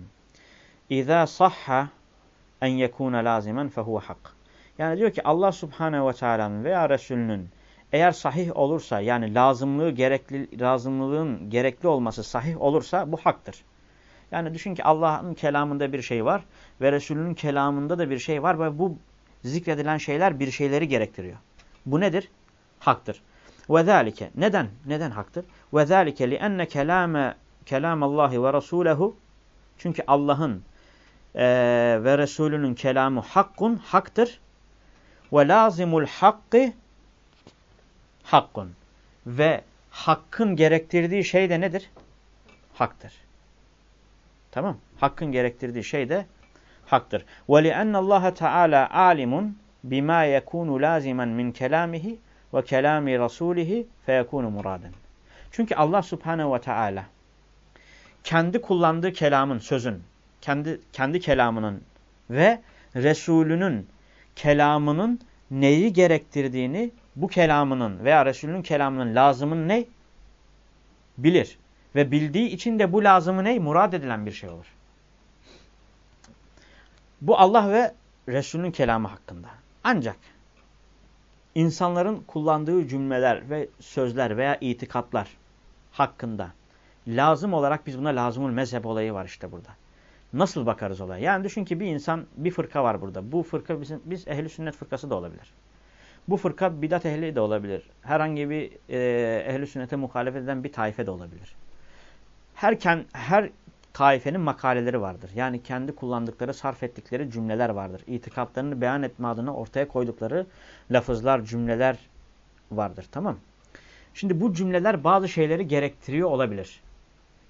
İza sahha en yekune lazimen fehuve hak. Yani diyor ki Allah subhanehu ve teala'nın veya Resulünün eğer sahih olursa yani lazımlığı gerekli lazımlılığın gerekli olması sahih olursa bu haktır. Yani düşün ki Allah'ın kelamında bir şey var ve Resulünün kelamında da bir şey var ve bu zikredilen şeyler bir şeyleri gerektiriyor. Bu nedir? Haktır. Ve zalike neden? Neden haktır? Ve zalike li enne kelame kelamallahi ve rasuluhu çünkü Allah'ın e, ve Resulünün kelamı hakkun haktır. Ve lazimul hakkı hakkun. Ve hakkın gerektirdiği şey de nedir? Haktır. Tamam. Hakkın gerektirdiği şey de haktır. وَلِأَنَّ اللّٰهَ تَعَالَى عَالِمٌ بِمَا يَكُونُ لَازِمًا مِنْ كَلَامِهِ وَكَلَامِ رَسُولِهِ فَيَكُونُ مُرَادًا Çünkü Allah subhanehu ve teala kendi kullandığı kelamın, sözün, kendi, kendi kelamının ve Resulünün kelamının neyi gerektirdiğini bu kelamının veya Resulünün kelamının lazımın ne? Bilir. Ve bildiği için de bu lazımı ne? Murad edilen bir şey olur. Bu Allah ve Resulünün kelamı hakkında. Ancak insanların kullandığı cümleler ve sözler veya itikatlar hakkında lazım olarak biz buna lazımul mezhep olayı var işte burada. Nasıl bakarız olaya? Yani düşün ki bir insan, bir fırka var burada. Bu fırka bizim, biz ehli sünnet fırkası da olabilir. Bu fırka bidat ehli de olabilir. Herhangi bir e, ehli sünnete muhalefet eden bir taife de olabilir. Her, her taifenin makaleleri vardır. Yani kendi kullandıkları, sarf ettikleri cümleler vardır. İtikatlarını beyan etme adına ortaya koydukları lafızlar, cümleler vardır. Tamam Şimdi bu cümleler bazı şeyleri gerektiriyor olabilir.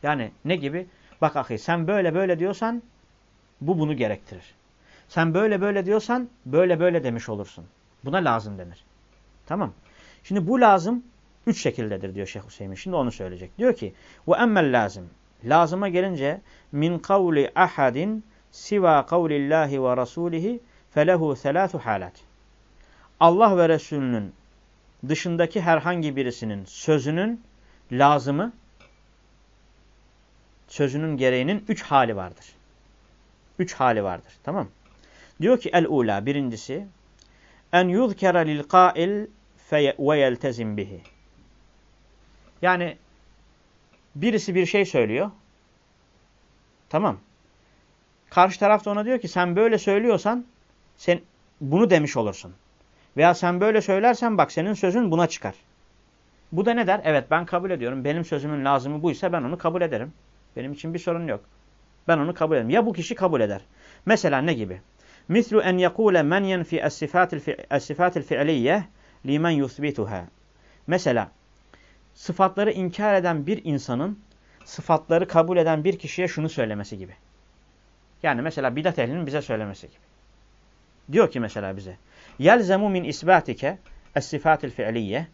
Yani ne gibi? Bak ahi sen böyle böyle diyorsan bu bunu gerektirir. Sen böyle böyle diyorsan böyle böyle demiş olursun. Buna lazım denir. Tamam. Şimdi bu lazım üç şekildedir diyor Şeyh Hüseyin. Şimdi onu söyleyecek. Diyor ki ve emmel lazım. Lazıma gelince min kavli ahadin siva kavlillahi ve rasulihi felehu selatu halat. Allah ve Resulünün dışındaki herhangi birisinin sözünün lazımı sözünün gereğinin üç hali vardır. Üç hali vardır. Tamam Diyor ki el-ula birincisi en yuzkera lil qail ve yeltezim bihi. Yani birisi bir şey söylüyor. Tamam. Karşı taraf da ona diyor ki sen böyle söylüyorsan sen bunu demiş olursun. Veya sen böyle söylersen bak senin sözün buna çıkar. Bu da ne der? Evet ben kabul ediyorum. Benim sözümün lazımı buysa ben onu kabul ederim. Benim için bir sorun yok. Ben onu kabul ederim. Ya bu kişi kabul eder. Mesela ne gibi? Mislu en yekule men yenfi es-sifatil fi'liyye limen yuthbituha. Mesela sıfatları inkar eden bir insanın sıfatları kabul eden bir kişiye şunu söylemesi gibi. Yani mesela bidat ehlinin bize söylemesi gibi. Diyor ki mesela bize. Yelzemu min isbatike es-sifatil.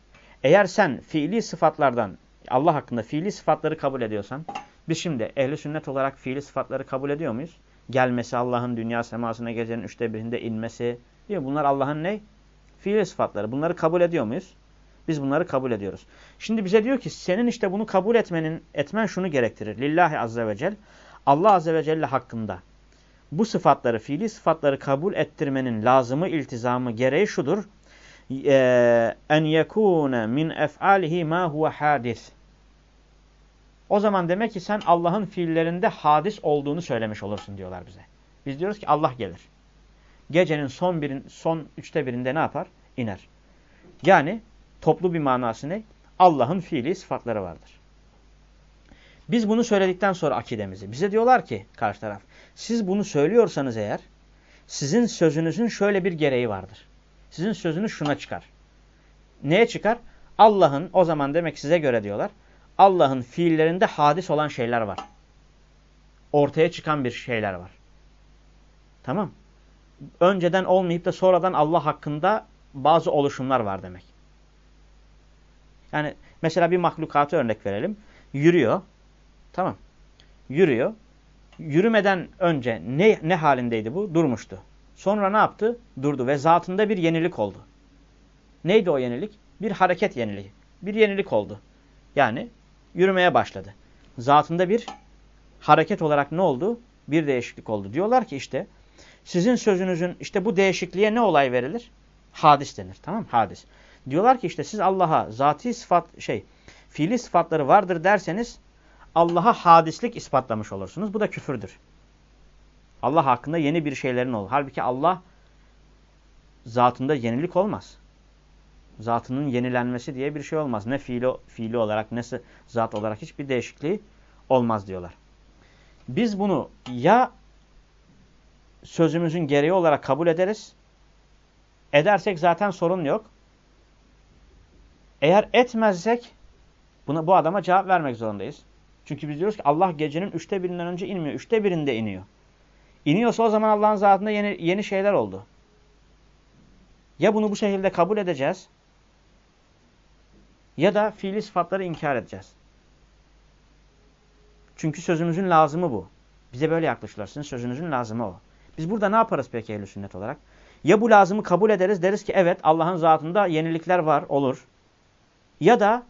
Eğer sen fiili sıfatlardan Allah hakkında fiili sıfatları kabul ediyorsan biz şimdi ehli sünnet olarak fiili sıfatları kabul ediyor muyuz? Gelmesi Allah'ın dünya semasına gecenin üçte birinde inmesi. Değil mi? Bunlar Allah'ın ne? Fiili sıfatları. Bunları kabul ediyor muyuz? Biz bunları kabul ediyoruz. Şimdi bize diyor ki senin işte bunu kabul etmenin etmen şunu gerektirir. Lillahi azze ve cel Allah azze ve celle hakkında bu sıfatları, fiili sıfatları kabul ettirmenin lazımı, iltizamı gereği şudur. En yekune min ef'alihi ma huve hadis. O zaman demek ki sen Allah'ın fiillerinde hadis olduğunu söylemiş olursun diyorlar bize. Biz diyoruz ki Allah gelir. Gecenin son birin, son üçte birinde ne yapar? İner. Yani toplu bir manası ne? Allah'ın fiili sıfatları vardır. Biz bunu söyledikten sonra akidemizi. Bize diyorlar ki karşı taraf. Siz bunu söylüyorsanız eğer sizin sözünüzün şöyle bir gereği vardır. Sizin sözünüz şuna çıkar. Neye çıkar? Allah'ın o zaman demek size göre diyorlar. Allah'ın fiillerinde hadis olan şeyler var. Ortaya çıkan bir şeyler var. Tamam. Önceden olmayıp da sonradan Allah hakkında bazı oluşumlar var demek. Yani mesela bir mahlukatı örnek verelim. Yürüyor. Tamam. Yürüyor. Yürümeden önce ne, ne halindeydi bu? Durmuştu. Sonra ne yaptı? Durdu ve zatında bir yenilik oldu. Neydi o yenilik? Bir hareket yeniliği. Bir yenilik oldu. Yani yürümeye başladı. Zatında bir hareket olarak ne oldu? Bir değişiklik oldu. Diyorlar ki işte sizin sözünüzün işte bu değişikliğe ne olay verilir? Hadis denir. Tamam Hadis. Diyorlar ki işte siz Allah'a zati sıfat şey fiili sıfatları vardır derseniz Allah'a hadislik ispatlamış olursunuz. Bu da küfürdür. Allah hakkında yeni bir şeylerin olur. Halbuki Allah zatında yenilik olmaz. Zatının yenilenmesi diye bir şey olmaz. Ne fiili, fiili olarak ne zat olarak hiçbir değişikliği olmaz diyorlar. Biz bunu ya sözümüzün gereği olarak kabul ederiz. Edersek zaten sorun yok. Eğer etmezsek buna, bu adama cevap vermek zorundayız. Çünkü biz diyoruz ki Allah gecenin üçte birinden önce inmiyor. Üçte birinde iniyor. İniyorsa o zaman Allah'ın zatında yeni, yeni şeyler oldu. Ya bunu bu şekilde kabul edeceğiz ya da fiili sıfatları inkar edeceğiz. Çünkü sözümüzün lazımı bu. Bize böyle yaklaşırlar. Sizin sözünüzün lazımı o. Biz burada ne yaparız peki ehl sünnet olarak? Ya bu lazımı kabul ederiz deriz ki evet Allah'ın zatında yenilikler var olur. Ya da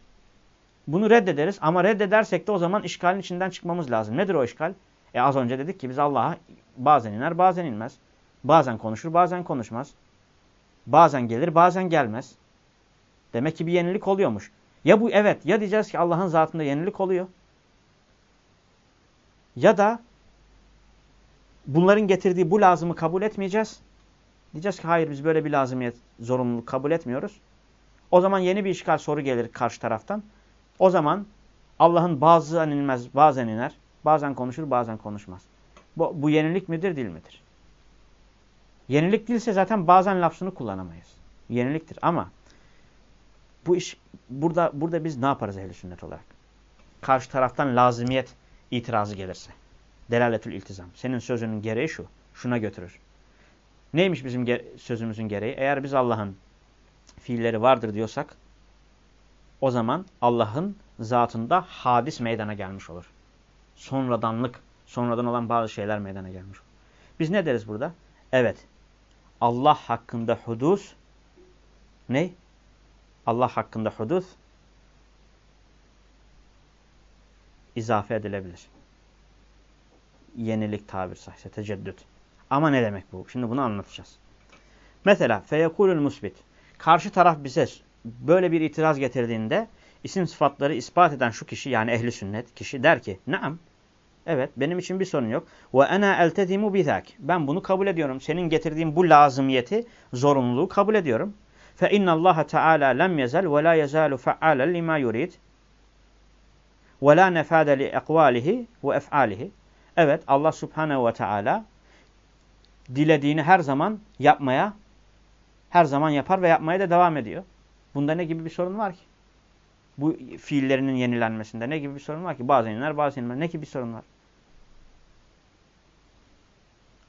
bunu reddederiz ama reddedersek de o zaman işgalin içinden çıkmamız lazım. Nedir o işgal? E az önce dedik ki biz Allah'a bazen iner bazen inmez. Bazen konuşur bazen konuşmaz. Bazen gelir bazen gelmez. Demek ki bir yenilik oluyormuş. Ya bu evet ya diyeceğiz ki Allah'ın zatında yenilik oluyor. Ya da bunların getirdiği bu lazımı kabul etmeyeceğiz. Diyeceğiz ki hayır biz böyle bir lazımiyet, zorunluluk kabul etmiyoruz. O zaman yeni bir işgal soru gelir karşı taraftan. O zaman Allah'ın bazen inmez, bazen iner. Bazen konuşur, bazen konuşmaz. Bu, bu yenilik midir, değil midir? Yenilik değilse zaten bazen lafzını kullanamayız. Yeniliktir ama bu iş burada burada biz ne yaparız ehli sünnet olarak? Karşı taraftan lazımiyet itirazı gelirse. Delaletül iltizam. Senin sözünün gereği şu. Şuna götürür. Neymiş bizim ge sözümüzün gereği? Eğer biz Allah'ın fiilleri vardır diyorsak o zaman Allah'ın zatında hadis meydana gelmiş olur. Sonradanlık, sonradan olan bazı şeyler meydana gelmiş olur. Biz ne deriz burada? Evet. Allah hakkında hudus ne? Allah hakkında hudus izafe edilebilir. Yenilik tabir sahse, teceddüt. Ama ne demek bu? Şimdi bunu anlatacağız. Mesela feyekulül musbit. Karşı taraf bize böyle bir itiraz getirdiğinde isim sıfatları ispat eden şu kişi yani ehli sünnet kişi der ki naam evet benim için bir sorun yok. Ve ana eltezimu bizak. Ben bunu kabul ediyorum. Senin getirdiğin bu lazımiyeti, zorunluluğu kabul ediyorum. Fe inna Allah Teala lem yezel ve la yezalu fa'alen lima yurid. Ve la nefade li ekvalihi ve ef'alihi. Evet Allah Subhanahu ve Teala dilediğini her zaman yapmaya her zaman yapar ve yapmaya da devam ediyor. Bunda ne gibi bir sorun var ki? Bu fiillerinin yenilenmesinde ne gibi bir sorun var ki? Bazen iner bazen inmez. Ne gibi bir sorun var?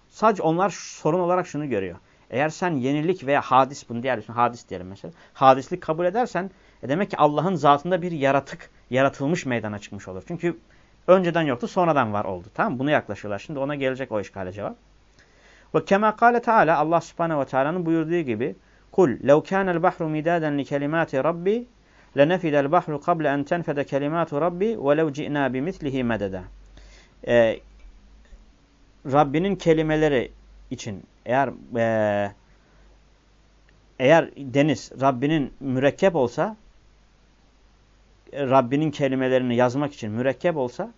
Sadece onlar sorun olarak şunu görüyor. Eğer sen yenilik veya hadis, bunu diğer hadis diyelim mesela. Hadislik kabul edersen e demek ki Allah'ın zatında bir yaratık, yaratılmış meydana çıkmış olur. Çünkü önceden yoktu sonradan var oldu. Tamam Bunu yaklaşıyorlar. Şimdi ona gelecek o işgale cevap. Ve kema kâle Teala Allah subhanehu ve teala'nın buyurduğu gibi Kul lev kânel bahru midâden li kelimâti rabbi lenefidel bahru kable en tenfede kelimâtu rabbi ve lev ci'nâ bimislihi medede. Ee, Rabbinin kelimeleri için eğer e, eğer deniz Rabbinin mürekkep olsa Rabbinin kelimelerini yazmak için mürekkep olsa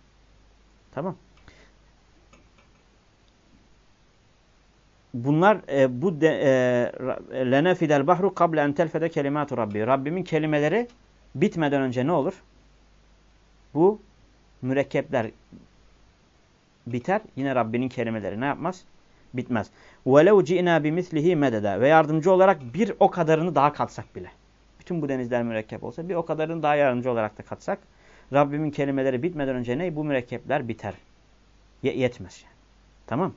tamam bunlar e, bu e, lenefidel bahru kable en telfede kelimatu rabbi. Rabbimin kelimeleri bitmeden önce ne olur? Bu mürekkepler biter. Yine Rabbinin kelimeleri ne yapmaz? Bitmez. وَلَوْ جِئْنَا بِمِثْلِهِ مَدَدًا Ve yardımcı olarak bir o kadarını daha katsak bile. Bütün bu denizler mürekkep olsa bir o kadarını daha yardımcı olarak da katsak Rabbimin kelimeleri bitmeden önce ne? Bu mürekkepler biter. Ye yetmez yani. Tamam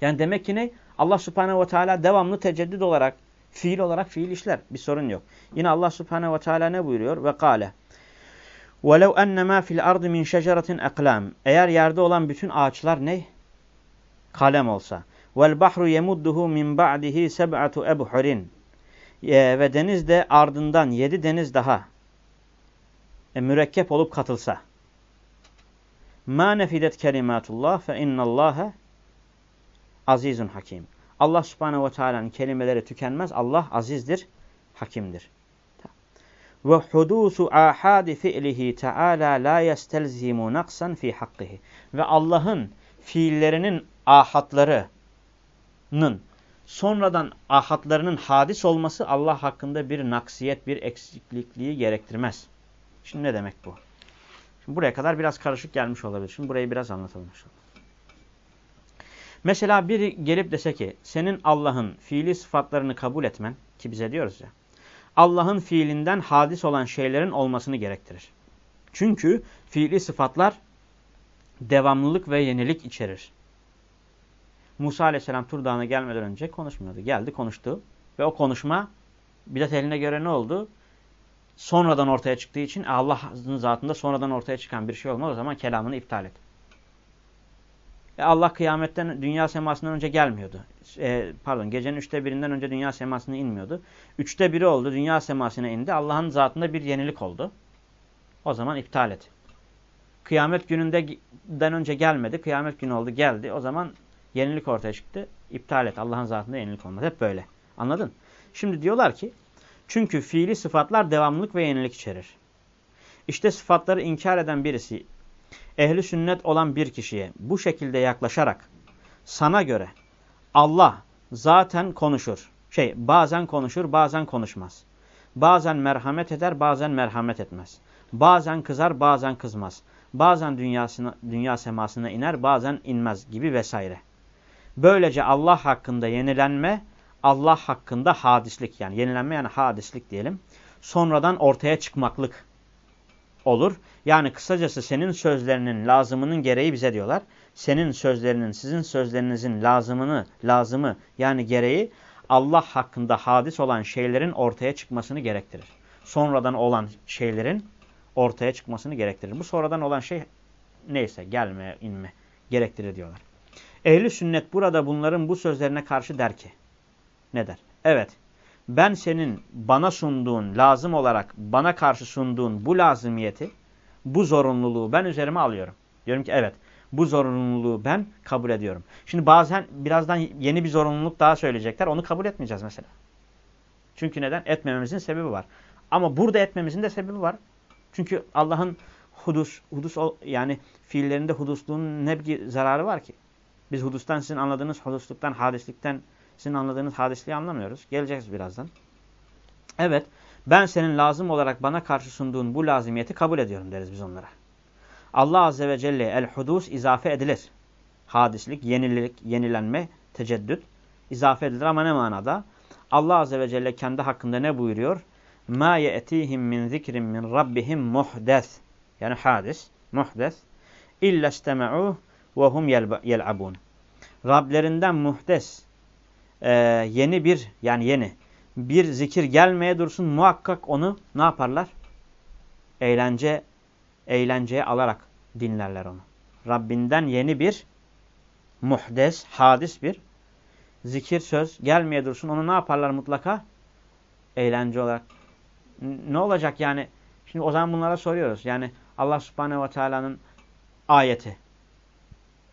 Yani demek ki ne? Allah subhanehu ve teala devamlı teceddüd olarak, fiil olarak fiil işler. Bir sorun yok. Yine Allah subhanehu ve teala ne buyuruyor? Ve kâle. وَلَوْ اَنَّمَا فِي الْاَرْضِ مِنْ شَجَرَةٍ اَقْلَامٍ Eğer yerde olan bütün ağaçlar ne? Kalem olsa. وَالْبَحْرُ يَمُدُّهُ مِنْ بَعْدِهِ سَبْعَةُ اَبْحُرٍ Ve deniz de ardından yedi deniz daha e, mürekkep olup katılsa. Ma nefidet kelimatullah fe innallaha azizun hakim. Allah subhanehu ve teala'nın kelimeleri tükenmez. Allah azizdir, hakimdir. Ve hudusu ahadi fi'lihi teala la yestelzimu naksan fi hakkihi. Ve Allah'ın fiillerinin ahatlarının sonradan ahatlarının hadis olması Allah hakkında bir naksiyet, bir eksiklikliği gerektirmez. Şimdi ne demek bu? Şimdi buraya kadar biraz karışık gelmiş olabilir. Şimdi burayı biraz anlatalım inşallah. Mesela biri gelip dese ki senin Allah'ın fiili sıfatlarını kabul etmen ki bize diyoruz ya Allah'ın fiilinden hadis olan şeylerin olmasını gerektirir. Çünkü fiili sıfatlar devamlılık ve yenilik içerir. Musa aleyhisselam Tur Dağı'na gelmeden önce konuşmuyordu. Geldi konuştu ve o konuşma bidat eline göre ne oldu? sonradan ortaya çıktığı için Allah'ın zatında sonradan ortaya çıkan bir şey olmaz. O zaman kelamını iptal et. E Allah kıyametten dünya semasından önce gelmiyordu. E, pardon gecenin üçte birinden önce dünya semasına inmiyordu. Üçte biri oldu dünya semasına indi. Allah'ın zatında bir yenilik oldu. O zaman iptal et. Kıyamet gününden önce gelmedi. Kıyamet günü oldu geldi. O zaman yenilik ortaya çıktı. İptal et. Allah'ın zatında yenilik olmaz. Hep böyle. Anladın? Şimdi diyorlar ki çünkü fiili sıfatlar devamlılık ve yenilik içerir. İşte sıfatları inkar eden birisi, ehli sünnet olan bir kişiye bu şekilde yaklaşarak sana göre Allah zaten konuşur. Şey bazen konuşur bazen konuşmaz. Bazen merhamet eder bazen merhamet etmez. Bazen kızar bazen kızmaz. Bazen dünyasına, dünya semasına iner bazen inmez gibi vesaire. Böylece Allah hakkında yenilenme Allah hakkında hadislik yani yenilenme yani hadislik diyelim. Sonradan ortaya çıkmaklık olur. Yani kısacası senin sözlerinin lazımının gereği bize diyorlar. Senin sözlerinin, sizin sözlerinizin lazımını, lazımı yani gereği Allah hakkında hadis olan şeylerin ortaya çıkmasını gerektirir. Sonradan olan şeylerin ortaya çıkmasını gerektirir. Bu sonradan olan şey neyse gelme, inme gerektirir diyorlar. Ehli sünnet burada bunların bu sözlerine karşı der ki ne der? Evet ben senin bana sunduğun lazım olarak bana karşı sunduğun bu lazımiyeti bu zorunluluğu ben üzerime alıyorum. Diyorum ki evet bu zorunluluğu ben kabul ediyorum. Şimdi bazen birazdan yeni bir zorunluluk daha söyleyecekler. Onu kabul etmeyeceğiz mesela. Çünkü neden? Etmememizin sebebi var. Ama burada etmemizin de sebebi var. Çünkü Allah'ın hudus, hudus yani fiillerinde hudusluğun ne bir zararı var ki? Biz hudustan sizin anladığınız hudusluktan, hadislikten sizin anladığınız hadisliği anlamıyoruz. Geleceğiz birazdan. Evet, ben senin lazım olarak bana karşı sunduğun bu lazimiyeti kabul ediyorum deriz biz onlara. Allah Azze ve Celle el-hudus izafe edilir. Hadislik, yenilik, yenilenme, teceddüt izafe edilir ama ne manada? Allah Azze ve Celle kendi hakkında ne buyuruyor? Ma ye'tihim min zikrin min rabbihim muhdes. Yani hadis, muhdes. İstema'uh ve hum yel'abun. Rablerinden muhdes e, yeni bir yani yeni bir zikir gelmeye dursun muhakkak onu ne yaparlar? Eğlence eğlenceye alarak dinlerler onu. Rabbinden yeni bir muhdes, hadis bir zikir söz gelmeye dursun. Onu ne yaparlar mutlaka? Eğlence olarak. Ne olacak yani? Şimdi o zaman bunlara soruyoruz. Yani Allah subhanehu ve teala'nın ayeti.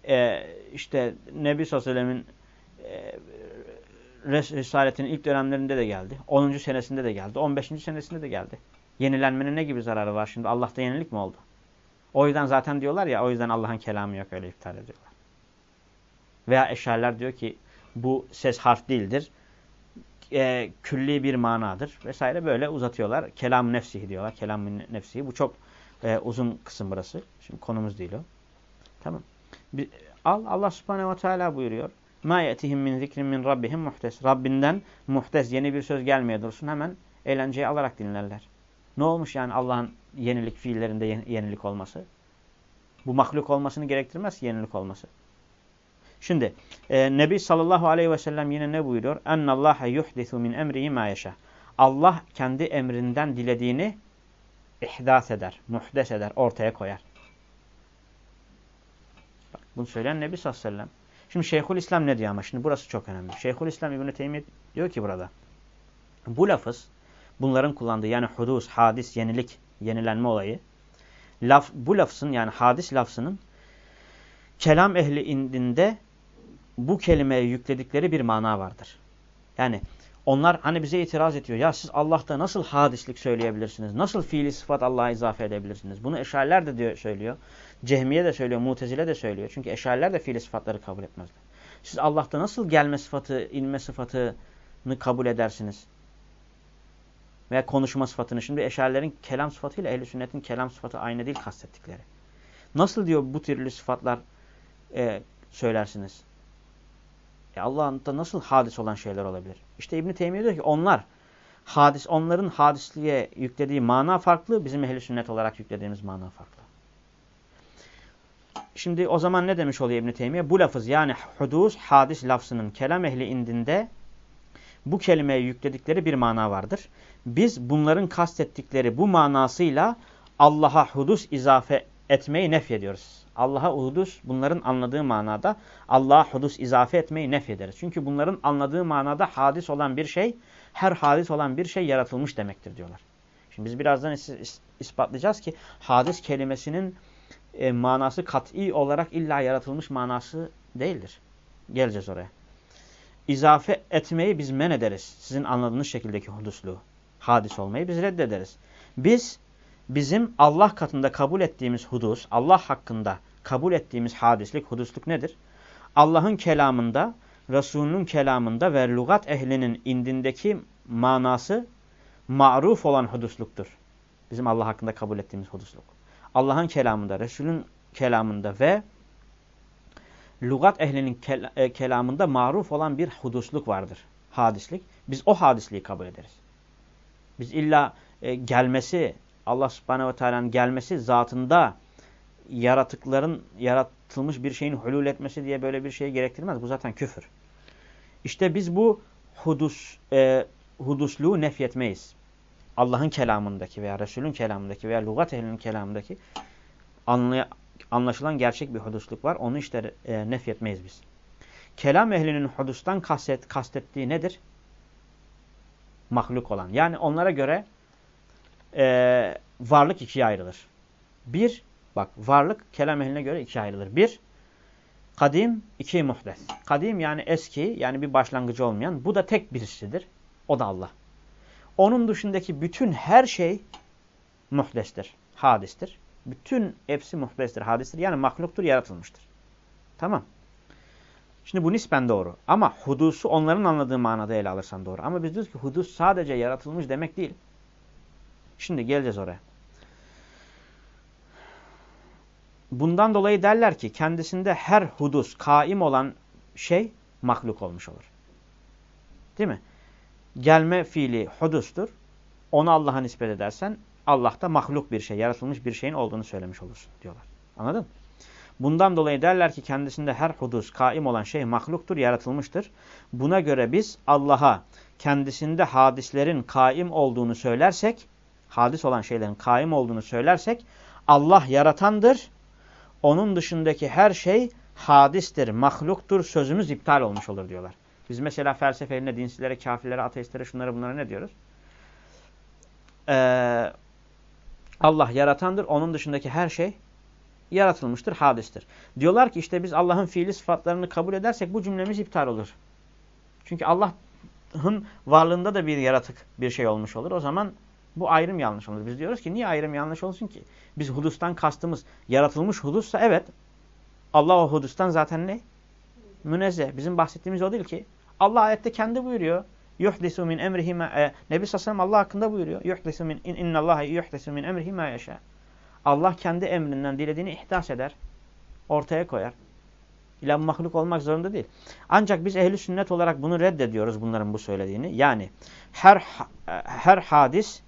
Ee, işte Nebi sallallahu aleyhi ve sellemin e, Risaletin ilk dönemlerinde de geldi. 10. senesinde de geldi. 15. senesinde de geldi. Yenilenmenin ne gibi zararı var şimdi? Allah'ta yenilik mi oldu? O yüzden zaten diyorlar ya o yüzden Allah'ın kelamı yok öyle iptal ediyorlar. Veya eşariler diyor ki bu ses harf değildir. E, külli bir manadır vesaire böyle uzatıyorlar. Kelam nefsihi diyorlar. Kelam nefsihi. Bu çok e, uzun kısım burası. Şimdi konumuz değil o. Tamam. Bir, al Allah subhanehu ve teala buyuruyor. Ma yetihim min zikrin min rabbihim muhtes. Rabbinden muhtes yeni bir söz gelmeye dursun hemen eğlenceyi alarak dinlerler. Ne olmuş yani Allah'ın yenilik fiillerinde yenilik olması? Bu mahluk olmasını gerektirmez ki yenilik olması. Şimdi e, Nebi sallallahu aleyhi ve sellem yine ne buyuruyor? Ennallâhe yuhdisu min emrihi ma yeşâ. Allah kendi emrinden dilediğini ihdas eder, muhdes eder, ortaya koyar. Bak, bunu söyleyen Nebi sallallahu aleyhi ve sellem. Şimdi Şeyhül İslam ne diyor ama? Şimdi burası çok önemli. Şeyhül İslam İbn-i Teymiye diyor ki burada. Bu lafız bunların kullandığı yani hudus, hadis, yenilik, yenilenme olayı. Laf, bu lafzın yani hadis lafzının kelam ehli indinde bu kelimeye yükledikleri bir mana vardır. Yani onlar hani bize itiraz ediyor. Ya siz Allah'ta nasıl hadislik söyleyebilirsiniz? Nasıl fiili sıfat Allah'a izafe edebilirsiniz? Bunu eşariler de diyor, söylüyor. Cehmiye de söylüyor. Mutezile de söylüyor. Çünkü eşariler de fiili sıfatları kabul etmezler. Siz Allah'ta nasıl gelme sıfatı, inme sıfatını kabul edersiniz? Veya konuşma sıfatını. Şimdi eşarilerin kelam sıfatıyla ehl sünnetin kelam sıfatı aynı değil kastettikleri. Nasıl diyor bu türlü sıfatlar e, söylersiniz? E Allah'ın da nasıl hadis olan şeyler olabilir? İşte İbn Teymiye diyor ki onlar hadis onların hadisliğe yüklediği mana farklı, bizim ehli sünnet olarak yüklediğimiz mana farklı. Şimdi o zaman ne demiş oluyor İbn Teymiye? Bu lafız yani hudus hadis lafzının kelam ehli indinde bu kelimeye yükledikleri bir mana vardır. Biz bunların kastettikleri bu manasıyla Allah'a hudus izafe etmeyi nef ediyoruz. Allah'a hudus bunların anladığı manada Allah'a hudus izafe etmeyi nef ederiz. Çünkü bunların anladığı manada hadis olan bir şey, her hadis olan bir şey yaratılmış demektir diyorlar. Şimdi biz birazdan is is ispatlayacağız ki hadis kelimesinin e, manası kat'i olarak illa yaratılmış manası değildir. Geleceğiz oraya. İzafe etmeyi biz men ederiz. Sizin anladığınız şekildeki hudusluğu. Hadis olmayı biz reddederiz. Biz bizim Allah katında kabul ettiğimiz hudus, Allah hakkında kabul ettiğimiz hadislik, hudusluk nedir? Allah'ın kelamında, Resulünün kelamında ve lügat ehlinin indindeki manası maruf olan hudusluktur. Bizim Allah hakkında kabul ettiğimiz hudusluk. Allah'ın kelamında, Resulün kelamında ve lügat ehlinin e, kelamında maruf olan bir hudusluk vardır. Hadislik. Biz o hadisliği kabul ederiz. Biz illa e, gelmesi, Allah subhanehu ve teala'nın gelmesi zatında yaratıkların yaratılmış bir şeyin hulul etmesi diye böyle bir şey gerektirmez. Bu zaten küfür. İşte biz bu hudus, e, hudusluğu nefyetmeyiz. Allah'ın kelamındaki veya Resul'ün kelamındaki veya lügat ehlinin kelamındaki anlaşılan gerçek bir hudusluk var. Onu işte e, nefyetmeyiz biz. Kelam ehlinin hudustan kastet, kastettiği nedir? Mahluk olan. Yani onlara göre e, varlık ikiye ayrılır. Bir, bak varlık kelam ehline göre ikiye ayrılır. Bir, kadim, iki muhdes. Kadim yani eski, yani bir başlangıcı olmayan. Bu da tek birisidir. O da Allah. Onun dışındaki bütün her şey muhdestir, hadistir. Bütün hepsi muhdestir, hadistir. Yani mahluktur, yaratılmıştır. Tamam. Şimdi bu nispen doğru. Ama hudusu onların anladığı manada ele alırsan doğru. Ama biz diyoruz ki hudus sadece yaratılmış demek değil. Şimdi geleceğiz oraya. Bundan dolayı derler ki kendisinde her hudus kaim olan şey mahluk olmuş olur. Değil mi? Gelme fiili hudustur. Onu Allah'a nispet edersen Allah'ta mahluk bir şey, yaratılmış bir şeyin olduğunu söylemiş olursun diyorlar. Anladın? Bundan dolayı derler ki kendisinde her hudus, kaim olan şey mahluktur, yaratılmıştır. Buna göre biz Allah'a kendisinde hadislerin kaim olduğunu söylersek, hadis olan şeylerin kaim olduğunu söylersek, Allah yaratandır, onun dışındaki her şey hadistir, mahluktur, sözümüz iptal olmuş olur diyorlar. Biz mesela felsefeline, dinsizlere, kafirlere, ateistlere, şunlara bunlara ne diyoruz? Ee, Allah yaratandır, onun dışındaki her şey yaratılmıştır, hadistir. Diyorlar ki işte biz Allah'ın fiili sıfatlarını kabul edersek bu cümlemiz iptal olur. Çünkü Allah'ın varlığında da bir yaratık bir şey olmuş olur. O zaman bu ayrım yanlış olur. Biz diyoruz ki niye ayrım yanlış olsun ki? Biz hudustan kastımız yaratılmış hudussa evet. Allah o hudustan zaten ne? Münezzeh. Bizim bahsettiğimiz o değil ki. Allah ayette kendi buyuruyor. Yuhdisu min emrihi ma e, Nebi sallallahu Allah hakkında buyuruyor. Yuhdisu min in, innallaha yuhdisu min emrihi ma yasha. Allah kendi emrinden dilediğini ihdas eder. Ortaya koyar. İlah mahluk olmak zorunda değil. Ancak biz ehli sünnet olarak bunu reddediyoruz bunların bu söylediğini. Yani her her hadis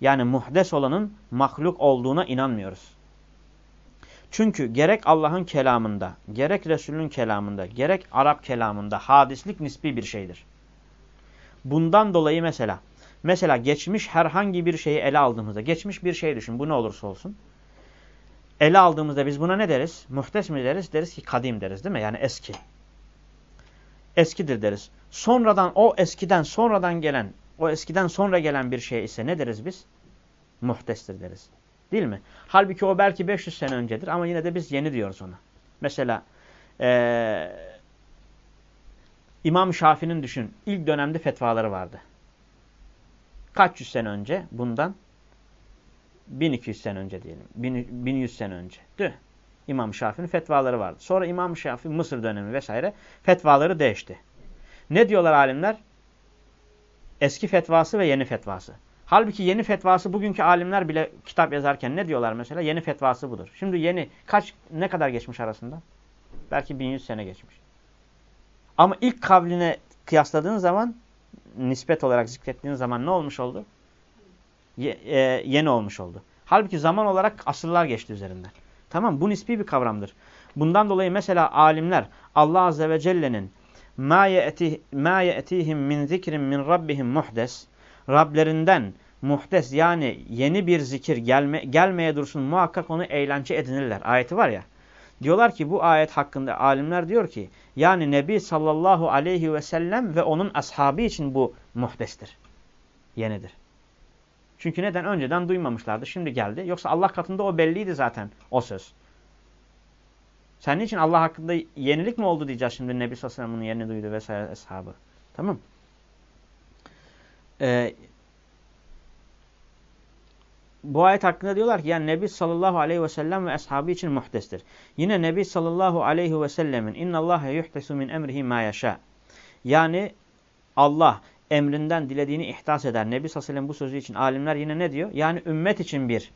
yani muhdes olanın mahluk olduğuna inanmıyoruz. Çünkü gerek Allah'ın kelamında, gerek Resul'ün kelamında, gerek Arap kelamında hadislik nispi bir şeydir. Bundan dolayı mesela, mesela geçmiş herhangi bir şeyi ele aldığımızda, geçmiş bir şey düşün, bu ne olursa olsun. Ele aldığımızda biz buna ne deriz? Muhtes mi deriz? Deriz ki kadim deriz değil mi? Yani eski. Eskidir deriz. Sonradan o eskiden sonradan gelen, o eskiden sonra gelen bir şey ise ne deriz biz? Muhtestir deriz. Değil mi? Halbuki o belki 500 sene öncedir ama yine de biz yeni diyoruz ona. Mesela ee, İmam Şafii'nin düşün ilk dönemde fetvaları vardı. Kaç yüz sene önce bundan? 1200 sene önce diyelim. 1100 sene önce. Değil mi? İmam Şafii'nin fetvaları vardı. Sonra İmam Şafii Mısır dönemi vesaire fetvaları değişti. Ne diyorlar alimler? Eski fetvası ve yeni fetvası. Halbuki yeni fetvası bugünkü alimler bile kitap yazarken ne diyorlar mesela? Yeni fetvası budur. Şimdi yeni kaç ne kadar geçmiş arasında? Belki 1100 sene geçmiş. Ama ilk kavline kıyasladığın zaman nispet olarak zikrettiğin zaman ne olmuş oldu? Ye, e, yeni olmuş oldu. Halbuki zaman olarak asırlar geçti üzerinden. Tamam bu nispi bir kavramdır. Bundan dolayı mesela alimler Allah Azze ve Celle'nin ma ye'tihim min zikrin min rabbihim muhdes Rablerinden muhtes yani yeni bir zikir gelme, gelmeye dursun muhakkak onu eğlence edinirler. Ayeti var ya. Diyorlar ki bu ayet hakkında alimler diyor ki yani Nebi sallallahu aleyhi ve sellem ve onun ashabı için bu muhtestir. Yenidir. Çünkü neden? Önceden duymamışlardı. Şimdi geldi. Yoksa Allah katında o belliydi zaten o söz. Sen için Allah hakkında yenilik mi oldu diyeceğiz şimdi Nebi sallallahu aleyhi ve sellem'in yerini duydu vesaire ashabı. Tamam Ee, bu ayet hakkında diyorlar ki yani Nebi sallallahu aleyhi ve sellem ve ashabı için muhtestir. Yine Nebi sallallahu aleyhi ve sellemin innallâhe yuhtesu min emrihi ma yaşa. Yani Allah emrinden dilediğini ihdas eder. Nebi sallallahu aleyhi ve sellem bu sözü için alimler yine ne diyor? Yani ümmet için bir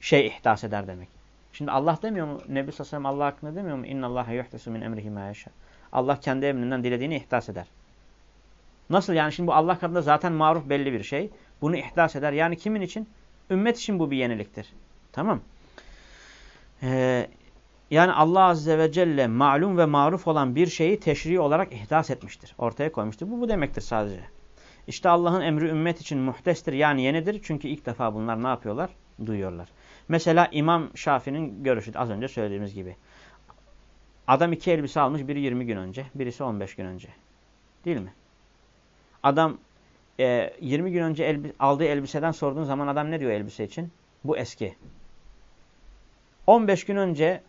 şey ihdas eder demek. Şimdi Allah demiyor mu? Nebi sallallahu aleyhi ve sellem Allah hakkında demiyor mu? İnnallâhe yuhtesu min emrihi ma yaşa. Allah kendi emrinden dilediğini ihdas eder. Nasıl yani şimdi bu Allah katında zaten maruf belli bir şey. Bunu ihdas eder. Yani kimin için? Ümmet için bu bir yeniliktir. Tamam. Ee, yani Allah Azze ve Celle malum ve maruf olan bir şeyi teşri olarak ihdas etmiştir. Ortaya koymuştur. Bu bu demektir sadece. İşte Allah'ın emri ümmet için muhtestir yani yenidir. Çünkü ilk defa bunlar ne yapıyorlar? Duyuyorlar. Mesela İmam Şafii'nin görüşü az önce söylediğimiz gibi. Adam iki elbise almış biri 20 gün önce birisi 15 gün önce. Değil mi? Adam e, 20 gün önce elbi, aldığı elbiseden sorduğun zaman adam ne diyor elbise için? Bu eski. 15 gün önce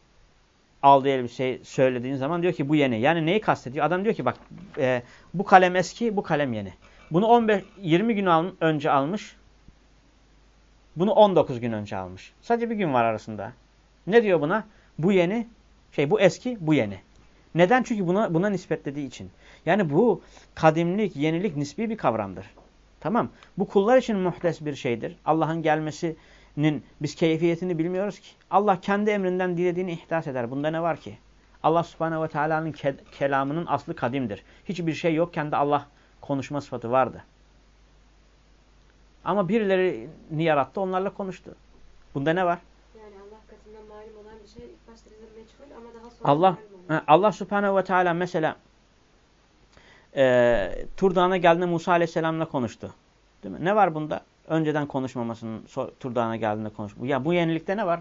aldığı elbiseyi söylediğin zaman diyor ki bu yeni. Yani neyi kastediyor? Adam diyor ki bak e, bu kalem eski, bu kalem yeni. Bunu 15 20 gün al, önce almış. Bunu 19 gün önce almış. Sadece bir gün var arasında. Ne diyor buna? Bu yeni, şey bu eski, bu yeni. Neden? Çünkü buna buna nispetlediği için. Yani bu kadimlik, yenilik nispi bir kavramdır. Tamam. Bu kullar için muhtes bir şeydir. Allah'ın gelmesinin biz keyfiyetini bilmiyoruz ki. Allah kendi emrinden dilediğini ihdas eder. Bunda ne var ki? Allah subhanehu ve teala'nın ke kelamının aslı kadimdir. Hiçbir şey yokken de Allah konuşma sıfatı vardı. Ama birilerini yarattı onlarla konuştu. Bunda ne var? Yani Allah katından malum olan bir şey ilk başta bize meçhul ama daha sonra Allah, Allah subhanehu ve teala mesela e, Tur geldiğinde Musa Aleyhisselam'la konuştu. Değil mi? Ne var bunda? Önceden konuşmamasının Tur geldiğinde konuşma. Ya bu yenilikte ne var?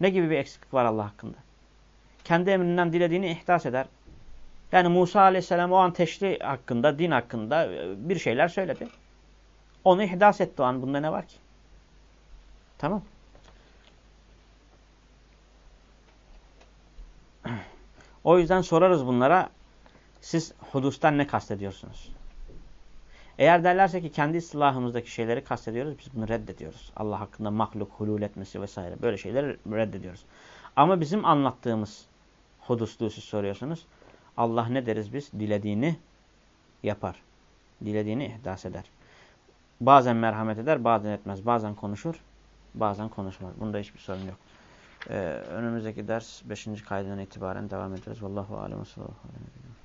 Ne gibi bir eksiklik var Allah hakkında? Kendi emrinden dilediğini ihdas eder. Yani Musa Aleyhisselam o an teşri hakkında, din hakkında e, bir şeyler söyledi. Onu ihdas etti o an. Bunda ne var ki? Tamam. [clears throat] O yüzden sorarız bunlara. Siz hudustan ne kastediyorsunuz? Eğer derlerse ki kendi silahımızdaki şeyleri kastediyoruz, biz bunu reddediyoruz. Allah hakkında mahluk, hulul etmesi vesaire böyle şeyleri reddediyoruz. Ama bizim anlattığımız hudusluğu siz soruyorsunuz. Allah ne deriz biz? Dilediğini yapar. Dilediğini ihdas eder. Bazen merhamet eder, bazen etmez. Bazen konuşur, bazen konuşmaz. Bunda hiçbir sorun yok. Ee, önümüzdeki ders 5. kaydından itibaren devam ederiz. Vallahu alem ve sallallahu aleyhi ve sellem.